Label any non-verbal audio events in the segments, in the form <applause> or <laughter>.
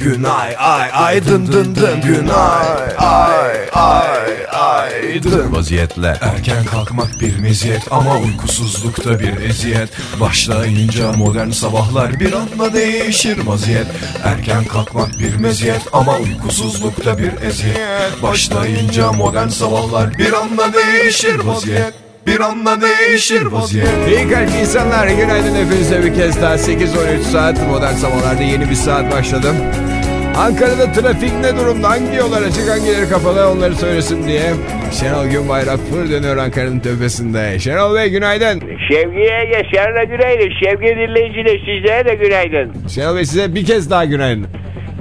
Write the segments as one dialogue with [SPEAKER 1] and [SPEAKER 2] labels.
[SPEAKER 1] Günay ay ay dın dın dın. Günay ay ay ay dın.
[SPEAKER 2] Vaziyetle. Erken kalkmak bir meziyet ama uykusuzlukta bir eziyet. Başlayınca modern sabahlar bir anda değişir vaziyet. Erken kalkmak bir meziyet ama uykusuzlukta bir eziyet. Başlayınca modern sabahlar bir anda değişir vaziyet. Bir anda değişir vaziyet.
[SPEAKER 1] İyi kalp insanlar günaydın hepinize bir kez daha. 8-13 saat modern sabahlarda yeni bir saat başladım. Ankara'da trafik ne durumda? Hangi yollar açık hangileri kapalı onları söylesin diye. Şenol Günbayrak fır dönüyor Ankara'nın tepesinde. Şenol Bey günaydın.
[SPEAKER 3] Sevgiye yaşarına günaydın. Sevgili dinleyiciler sizlere de günaydın.
[SPEAKER 1] Şenol Bey size bir kez daha günaydın.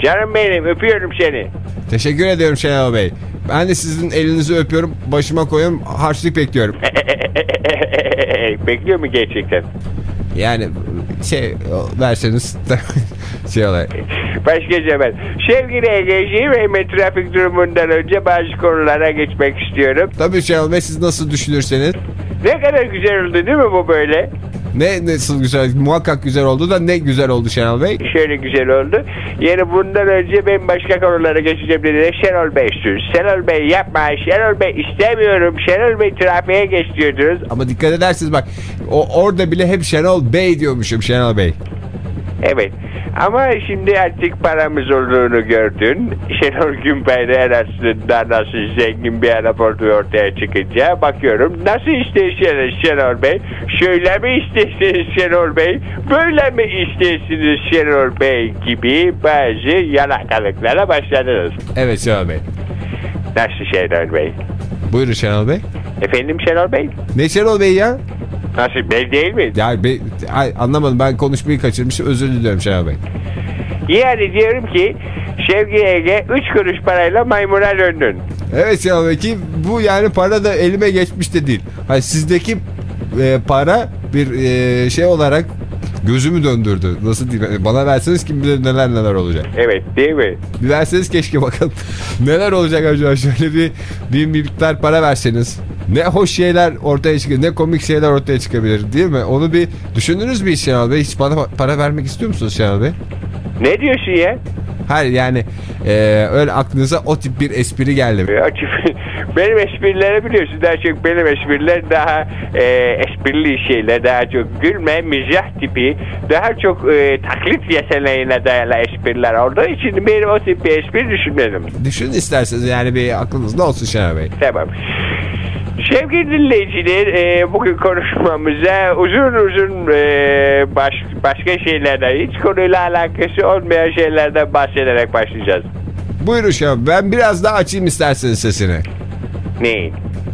[SPEAKER 3] Canım benim öpüyorum seni.
[SPEAKER 1] Teşekkür ediyorum Şenol Bey. Ben de sizin elinizi öpüyorum, başıma koyuyorum, harçlık bekliyorum. <laughs>
[SPEAKER 3] Bekliyor mu gerçekten?
[SPEAKER 1] Yani şey verseniz <laughs> şey olarak.
[SPEAKER 3] Başka zaman. Sevgili Ege'ciğim hemen trafik durumundan önce bazı konulara geçmek istiyorum.
[SPEAKER 1] Tabii Şenol Bey siz nasıl düşünürseniz.
[SPEAKER 3] Ne kadar güzel oldu değil mi bu böyle?
[SPEAKER 1] Ne nasıl güzel, muhakkak güzel oldu da ne güzel oldu Şenol Bey.
[SPEAKER 3] Şöyle güzel oldu. Yani bundan önce ben başka konulara geçeceğim dedi. Şenol Bey sus. Şenol Bey yapma. Şenol Bey istemiyorum. Şenol Bey trafiğe geç diyordunuz.
[SPEAKER 1] Ama dikkat edersiniz bak o orada bile hep Şenol Bey diyormuşum Şenol Bey.
[SPEAKER 3] Evet. Ama şimdi artık paramız olduğunu gördün. <laughs> Şenol Günbayrak'ın aslında nasıl zengin bir adam olduğu ortaya çıkınca bakıyorum. Nasıl isterseniz Şenol Bey? Şöyle mi istersiniz Şenol Bey? Böyle mi istersiniz Şenol Bey gibi bazı yalakalıklara başladınız.
[SPEAKER 1] Evet Şenol Bey.
[SPEAKER 3] Nasıl Şenol Bey?
[SPEAKER 1] Buyurun Şenol Bey.
[SPEAKER 3] Efendim Şenol Bey?
[SPEAKER 1] Ne Şenol Bey ya?
[SPEAKER 3] Nasıl Bey değil mi?
[SPEAKER 1] Ya be, ay, anlamadım ben konuşmayı kaçırmışım özür diliyorum Şenol Bey.
[SPEAKER 3] Yani diyorum ki Şevki Ege 3 kuruş parayla maymuna döndün.
[SPEAKER 1] Evet Şenol Bey ki bu yani para da elime geçmiş de değil. Hani sizdeki e, para bir e, şey olarak gözümü döndürdü. Nasıl diyeyim? Bana verseniz kim bilir neler neler olacak.
[SPEAKER 3] Evet değil mi?
[SPEAKER 1] Bir verseniz keşke bakalım. <laughs> neler olacak acaba şöyle bir, bir, miktar para verseniz. Ne hoş şeyler ortaya çıkıyor, ne komik şeyler ortaya çıkabilir değil mi? Onu bir düşündünüz mü hiç Şenol Bey? Hiç bana para vermek istiyor musunuz Şenol Bey?
[SPEAKER 3] Ne diyorsun ya?
[SPEAKER 1] Hayır yani e, öyle aklınıza o tip bir espri geldi mi?
[SPEAKER 3] Açık- <laughs> Benim esprileri biliyorsun daha çok benim espriler daha e, esprili şeyler daha çok gülme mizah tipi daha çok e, taklit yeteneğine dayalı espriler olduğu için benim o tip bir espri düşünmedim.
[SPEAKER 1] Düşünün isterseniz yani bir aklınızda olsun Şenol Bey.
[SPEAKER 3] Tamam. Sevgili dinleyiciler e, bugün konuşmamıza uzun uzun e, baş, başka şeylerden hiç konuyla alakası olmayan şeylerden bahsederek başlayacağız.
[SPEAKER 1] Buyurun Bey. Ben biraz daha açayım isterseniz sesini.
[SPEAKER 3] Ne?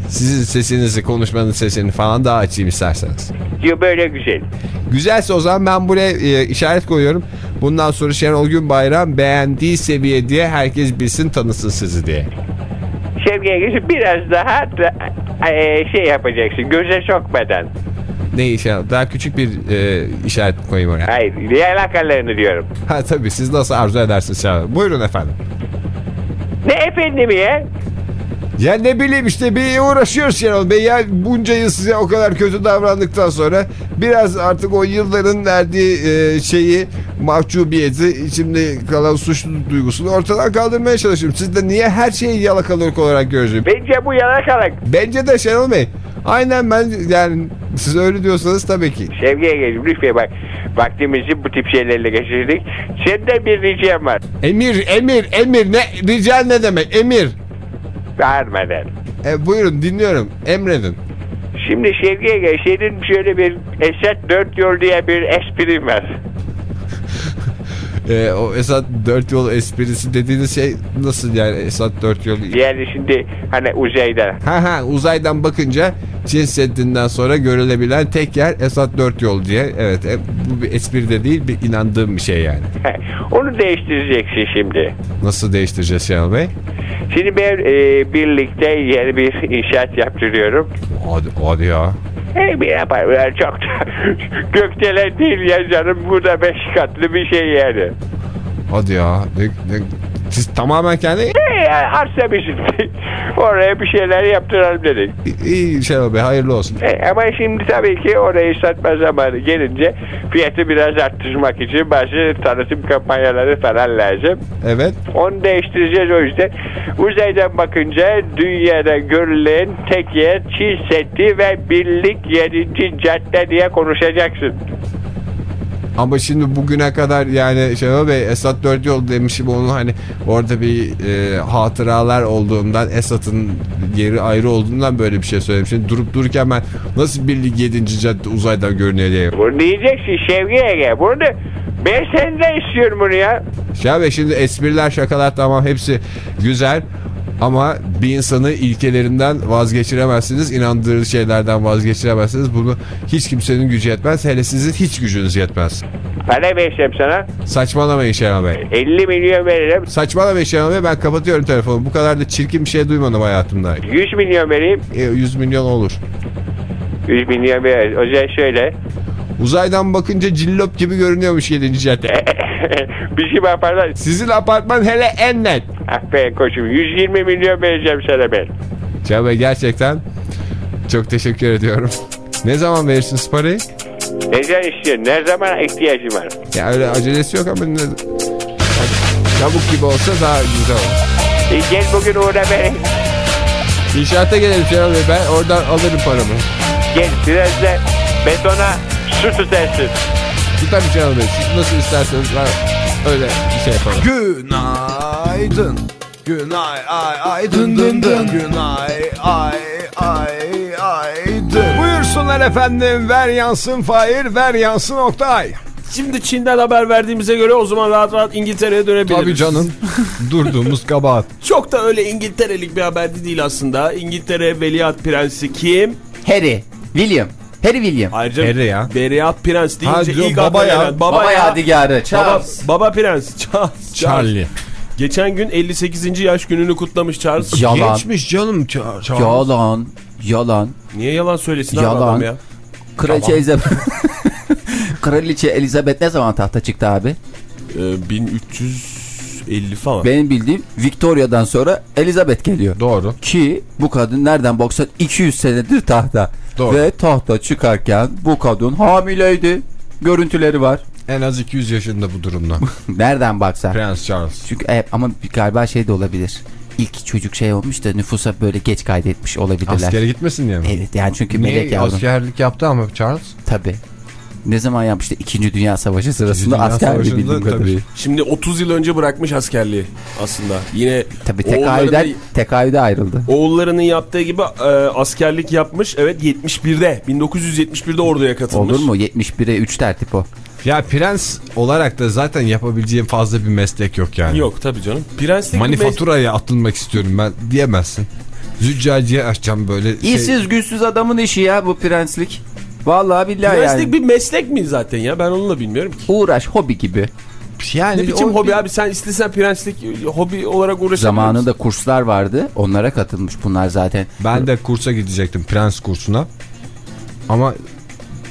[SPEAKER 1] Sizin sesinizi, konuşmanın sesini falan daha açayım isterseniz.
[SPEAKER 3] Diyor böyle güzel.
[SPEAKER 1] Güzelse o zaman ben buraya e, işaret koyuyorum. Bundan sonra Şenol Günbayram beğendiği seviye diye herkes bilsin tanısın sizi diye.
[SPEAKER 3] Geçip biraz daha da, e, şey yapacaksın göze sokmadan.
[SPEAKER 1] Ne işaret? Daha küçük bir e, işaret koyayım oraya.
[SPEAKER 3] Hayır yalakalarını diyorum.
[SPEAKER 1] Ha tabii siz nasıl arzu edersiniz Şenol. Buyurun efendim.
[SPEAKER 3] Ne efendim ya?
[SPEAKER 1] Ya ne bileyim işte bir uğraşıyoruz Şenol Bey. Ya bunca yıl size o kadar kötü davrandıktan sonra biraz artık o yılların verdiği e, şeyi mahcubiyeti şimdi kalan suçlu duygusunu ortadan kaldırmaya çalışıyorum. Siz de niye her şeyi yalakalık olarak görüyorsunuz?
[SPEAKER 3] Bence bu yalakalık.
[SPEAKER 1] Bence de Şenol Bey. Aynen ben yani siz öyle diyorsanız tabii ki.
[SPEAKER 3] Sevgiye geçip lütfen bak vaktimizi bu tip şeylerle geçirdik. Senden bir ricam var.
[SPEAKER 1] Emir, emir, emir ne rica ne demek? Emir.
[SPEAKER 3] Bağırmadan.
[SPEAKER 1] E, buyurun dinliyorum. Emredin.
[SPEAKER 3] Şimdi Şevki'ye gel. Senin şöyle bir Esat Dört Yol diye bir esprin var.
[SPEAKER 1] E, o Esat dört yol esprisi dediğiniz şey nasıl yani Esat dört yol?
[SPEAKER 3] Yani şimdi hani uzayda.
[SPEAKER 1] Ha ha uzaydan bakınca Çin Seddi'nden sonra görülebilen tek yer Esat dört yol diye. Evet e, bu bir espri de değil bir inandığım bir şey yani.
[SPEAKER 3] Onu değiştireceksin şimdi.
[SPEAKER 1] Nasıl değiştireceğiz Şenol Bey?
[SPEAKER 3] Şimdi ben e, birlikte yeni bir inşaat yaptırıyorum.
[SPEAKER 1] Hadi, hadi ya.
[SPEAKER 3] E, bir yapar, yani çok <laughs> gökdelen değil ya canım. Bu da beş katlı bir şey yani.
[SPEAKER 1] Hadi ya. Ne, ne- Siz tamamen kendi
[SPEAKER 3] E, arsa bizim. <laughs> Oraya bir şeyler yaptıralım dedik.
[SPEAKER 1] iyi Şenol Bey hayırlı olsun.
[SPEAKER 3] E, ama şimdi tabii ki orayı satma zamanı gelince fiyatı biraz arttırmak için bazı tanıtım kampanyaları falan lazım.
[SPEAKER 1] Evet.
[SPEAKER 3] Onu değiştireceğiz o yüzden. Uzaydan bakınca dünyada görülen tek yer Çin Seddi ve Birlik 7. Cadde diye konuşacaksın.
[SPEAKER 1] Ama şimdi bugüne kadar yani Şenol Bey Esat Dört Yol demişim onun hani orada bir e, hatıralar olduğundan Esat'ın yeri ayrı olduğundan böyle bir şey söylemişim. Durup dururken ben nasıl birlik 7. cadde uzaydan görünüyor diye.
[SPEAKER 3] Bunu diyeceksin Şevki Ege. Bunu ben senden istiyorum bunu ya.
[SPEAKER 1] Bey şimdi espriler şakalar tamam hepsi güzel. Ama bir insanı ilkelerinden vazgeçiremezsiniz. inandırıcı şeylerden vazgeçiremezsiniz. Bunu hiç kimsenin gücü yetmez. Hele sizin hiç gücünüz yetmez.
[SPEAKER 3] Para vereceğim sana.
[SPEAKER 1] Saçmalamayın Şenol Bey.
[SPEAKER 3] 50 milyon veririm.
[SPEAKER 1] Saçmalamayın Şenol Bey. Ben kapatıyorum telefonu. Bu kadar da çirkin bir şey duymadım hayatımda.
[SPEAKER 3] 100 milyon vereyim.
[SPEAKER 1] E, 100 milyon olur.
[SPEAKER 3] 100 milyon veririz. O zaman şöyle.
[SPEAKER 1] Uzaydan bakınca cillop gibi görünüyormuş 7. cadde. <laughs>
[SPEAKER 3] Bizim apartman.
[SPEAKER 1] Sizin apartman hele en net.
[SPEAKER 3] Ah be koçum 120 milyon vereceğim sana ben.
[SPEAKER 1] Bey gerçekten çok teşekkür ediyorum. Ne zaman verirsiniz parayı?
[SPEAKER 3] Neden istiyorsun? Ne zaman ihtiyacın var?
[SPEAKER 1] Ya öyle acelesi yok ama ne... Çabuk gibi olsa daha güzel olur.
[SPEAKER 3] E, gel bugün uğra beni.
[SPEAKER 1] İnşaata gelelim Şenol Bey. Ben oradan alırım paramı.
[SPEAKER 3] Gel biraz da betona su tutarsın.
[SPEAKER 1] Tutarım Şenol Bey. Siz nasıl isterseniz ben öyle bir şey yaparım.
[SPEAKER 2] Günaydın. Günay ay ay dın dın dın. Günay ay ay ay dın.
[SPEAKER 1] Buyursunlar efendim. Ver yansın Fahir, ver yansın Oktay.
[SPEAKER 4] Şimdi Çin'den haber verdiğimize göre o zaman rahat rahat İngiltere'ye dönebiliriz.
[SPEAKER 1] Tabii canım. <laughs> Durduğumuz kabahat.
[SPEAKER 4] Çok da öyle İngilterelik bir haber de değil aslında. İngiltere Veliaht Prensi kim?
[SPEAKER 5] Harry, William, Harry William.
[SPEAKER 4] Ayrıca
[SPEAKER 1] Harry ya.
[SPEAKER 4] Veliaht Prens deyince
[SPEAKER 1] Ha, diyor,
[SPEAKER 4] ilk
[SPEAKER 1] baba ya.
[SPEAKER 4] gelen- Baba,
[SPEAKER 5] Baba
[SPEAKER 4] ya.
[SPEAKER 5] yadigarı
[SPEAKER 4] Baba,
[SPEAKER 5] Charles.
[SPEAKER 4] baba Prens. <laughs> Charles.
[SPEAKER 1] Charlie.
[SPEAKER 4] Geçen gün 58. yaş gününü kutlamış Charles.
[SPEAKER 5] Yalan,
[SPEAKER 1] Geçmiş canım Charlie.
[SPEAKER 5] yalan, yalan.
[SPEAKER 4] Niye yalan söylesin
[SPEAKER 5] Yalan.
[SPEAKER 4] adam ya?
[SPEAKER 5] Kraliçe Elizabeth. <laughs> Kraliçe Elizabeth ne zaman tahta çıktı abi?
[SPEAKER 4] Ee, 1350 falan.
[SPEAKER 5] Benim bildiğim Victoria'dan sonra Elizabeth geliyor.
[SPEAKER 1] Doğru.
[SPEAKER 5] Ki bu kadın nereden baksan 200 senedir tahta.
[SPEAKER 1] Doğru.
[SPEAKER 5] Ve tahta çıkarken bu kadın hamileydi. Görüntüleri var.
[SPEAKER 1] En az 200 yaşında bu durumda. <laughs>
[SPEAKER 5] Nereden baksan.
[SPEAKER 1] Prens Charles.
[SPEAKER 5] Çünkü evet, ama galiba şey de olabilir. İlk çocuk şey olmuş da nüfusa böyle geç kaydetmiş olabilirler.
[SPEAKER 1] Askere gitmesin diye mi?
[SPEAKER 5] Evet yani çünkü melek
[SPEAKER 1] Niye
[SPEAKER 5] yavrum.
[SPEAKER 1] askerlik yaptı ama Charles?
[SPEAKER 5] Tabii. Ne zaman yapmıştı? İkinci Dünya Savaşı sırasında
[SPEAKER 1] Dünya Savaşı'nda
[SPEAKER 5] bildiğim
[SPEAKER 1] tabii.
[SPEAKER 5] kadarıyla.
[SPEAKER 4] Şimdi 30 yıl önce bırakmış askerliği aslında. Yine
[SPEAKER 5] Tabii tekaüden, tekaüde ayrıldı.
[SPEAKER 4] Oğullarının yaptığı gibi e, askerlik yapmış. Evet 71'de 1971'de orduya katılmış.
[SPEAKER 5] Olur mu? 71'e 3 tertip o.
[SPEAKER 1] Ya prens olarak da zaten yapabileceğim fazla bir meslek yok yani.
[SPEAKER 4] Yok tabii canım. Prenslik
[SPEAKER 1] Manifaturaya atılmak istiyorum ben diyemezsin. Züccaciye açacağım böyle şey.
[SPEAKER 5] İşsiz güçsüz adamın işi ya bu prenslik. Vallahi billahi
[SPEAKER 4] Prenslik
[SPEAKER 5] yani.
[SPEAKER 4] bir meslek mi zaten ya? Ben onu da bilmiyorum ki.
[SPEAKER 5] Uğraş hobi gibi.
[SPEAKER 1] Yani
[SPEAKER 4] Ne biçim hobi
[SPEAKER 1] bir-
[SPEAKER 4] abi? Sen istesen prenslik hobi olarak uğraşabilir
[SPEAKER 5] Zamanında kurslar vardı. Onlara katılmış bunlar zaten.
[SPEAKER 1] Ben de kursa gidecektim prens kursuna. Ama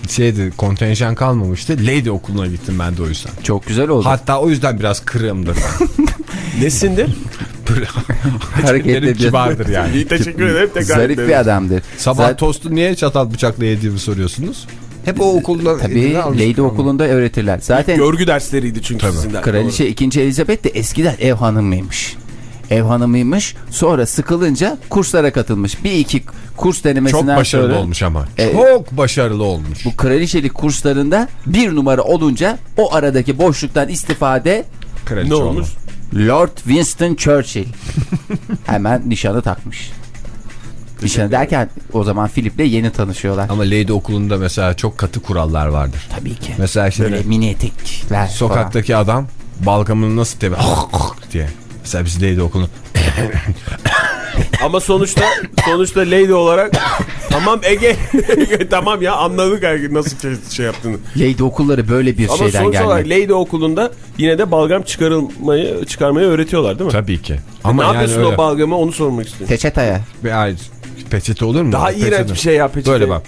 [SPEAKER 1] şeydi kontenjan kalmamıştı. Lady okuluna gittim ben de o yüzden.
[SPEAKER 5] Çok güzel oldu.
[SPEAKER 1] Hatta o yüzden biraz kırığımdır. <laughs>
[SPEAKER 4] Nesindir? <laughs>
[SPEAKER 1] Böyle
[SPEAKER 5] Hareketli
[SPEAKER 1] kibardır yani.
[SPEAKER 4] İyi teşekkür ederim. Tekrar
[SPEAKER 5] Zarif
[SPEAKER 4] ederim.
[SPEAKER 5] bir adamdır.
[SPEAKER 1] Sabah
[SPEAKER 5] Zaten-
[SPEAKER 1] tostu niye çatal bıçakla yediğimi soruyorsunuz. Hep o okulda
[SPEAKER 5] Tabii Lady
[SPEAKER 1] ama.
[SPEAKER 5] okulunda öğretirler. Zaten
[SPEAKER 4] Görgü dersleriydi çünkü sizin de.
[SPEAKER 5] Kraliçe 2. Elizabeth de eskiden ev hanımıymış. Ev hanımıymış. Sonra sıkılınca kurslara katılmış. Bir iki kurs
[SPEAKER 1] Çok
[SPEAKER 5] denemesinden
[SPEAKER 1] başarılı
[SPEAKER 5] sonra
[SPEAKER 1] olmuş ama.
[SPEAKER 5] E,
[SPEAKER 1] Çok başarılı olmuş.
[SPEAKER 5] bu kraliçelik kurslarında bir numara olunca o aradaki boşluktan istifade
[SPEAKER 1] Kraliçe
[SPEAKER 4] Ne olmuş?
[SPEAKER 5] Lord Winston Churchill <laughs> hemen nişanı takmış. Nişanı derken o zaman Philip'le yeni tanışıyorlar.
[SPEAKER 1] Ama Lady okulunda mesela çok katı kurallar vardır.
[SPEAKER 5] Tabii ki.
[SPEAKER 1] Mesela şimdi
[SPEAKER 5] Böyle mini etekler falan.
[SPEAKER 1] sokaktaki adam balgamını nasıl tepe <laughs> diye. Mesela biz Lady okulunu <laughs>
[SPEAKER 4] Ama sonuçta sonuçta lady olarak tamam Ege tamam ya anladık her- nasıl şey, şey yaptığını.
[SPEAKER 5] Lady okulları böyle bir
[SPEAKER 4] Ama
[SPEAKER 5] şeyden
[SPEAKER 4] sonuç
[SPEAKER 5] gelme.
[SPEAKER 4] olarak lady okulunda yine de balgam çıkarılmayı çıkarmayı öğretiyorlar değil mi?
[SPEAKER 1] tabii ki.
[SPEAKER 4] ne
[SPEAKER 1] Ama yani
[SPEAKER 4] yapıyorsun
[SPEAKER 1] öyle.
[SPEAKER 4] o balgamı onu sormak istiyorum.
[SPEAKER 5] Peçeteye.
[SPEAKER 1] Bir ay- peçete olur mu?
[SPEAKER 4] Daha iğrenç bir şey ya peçete.
[SPEAKER 1] Böyle bak.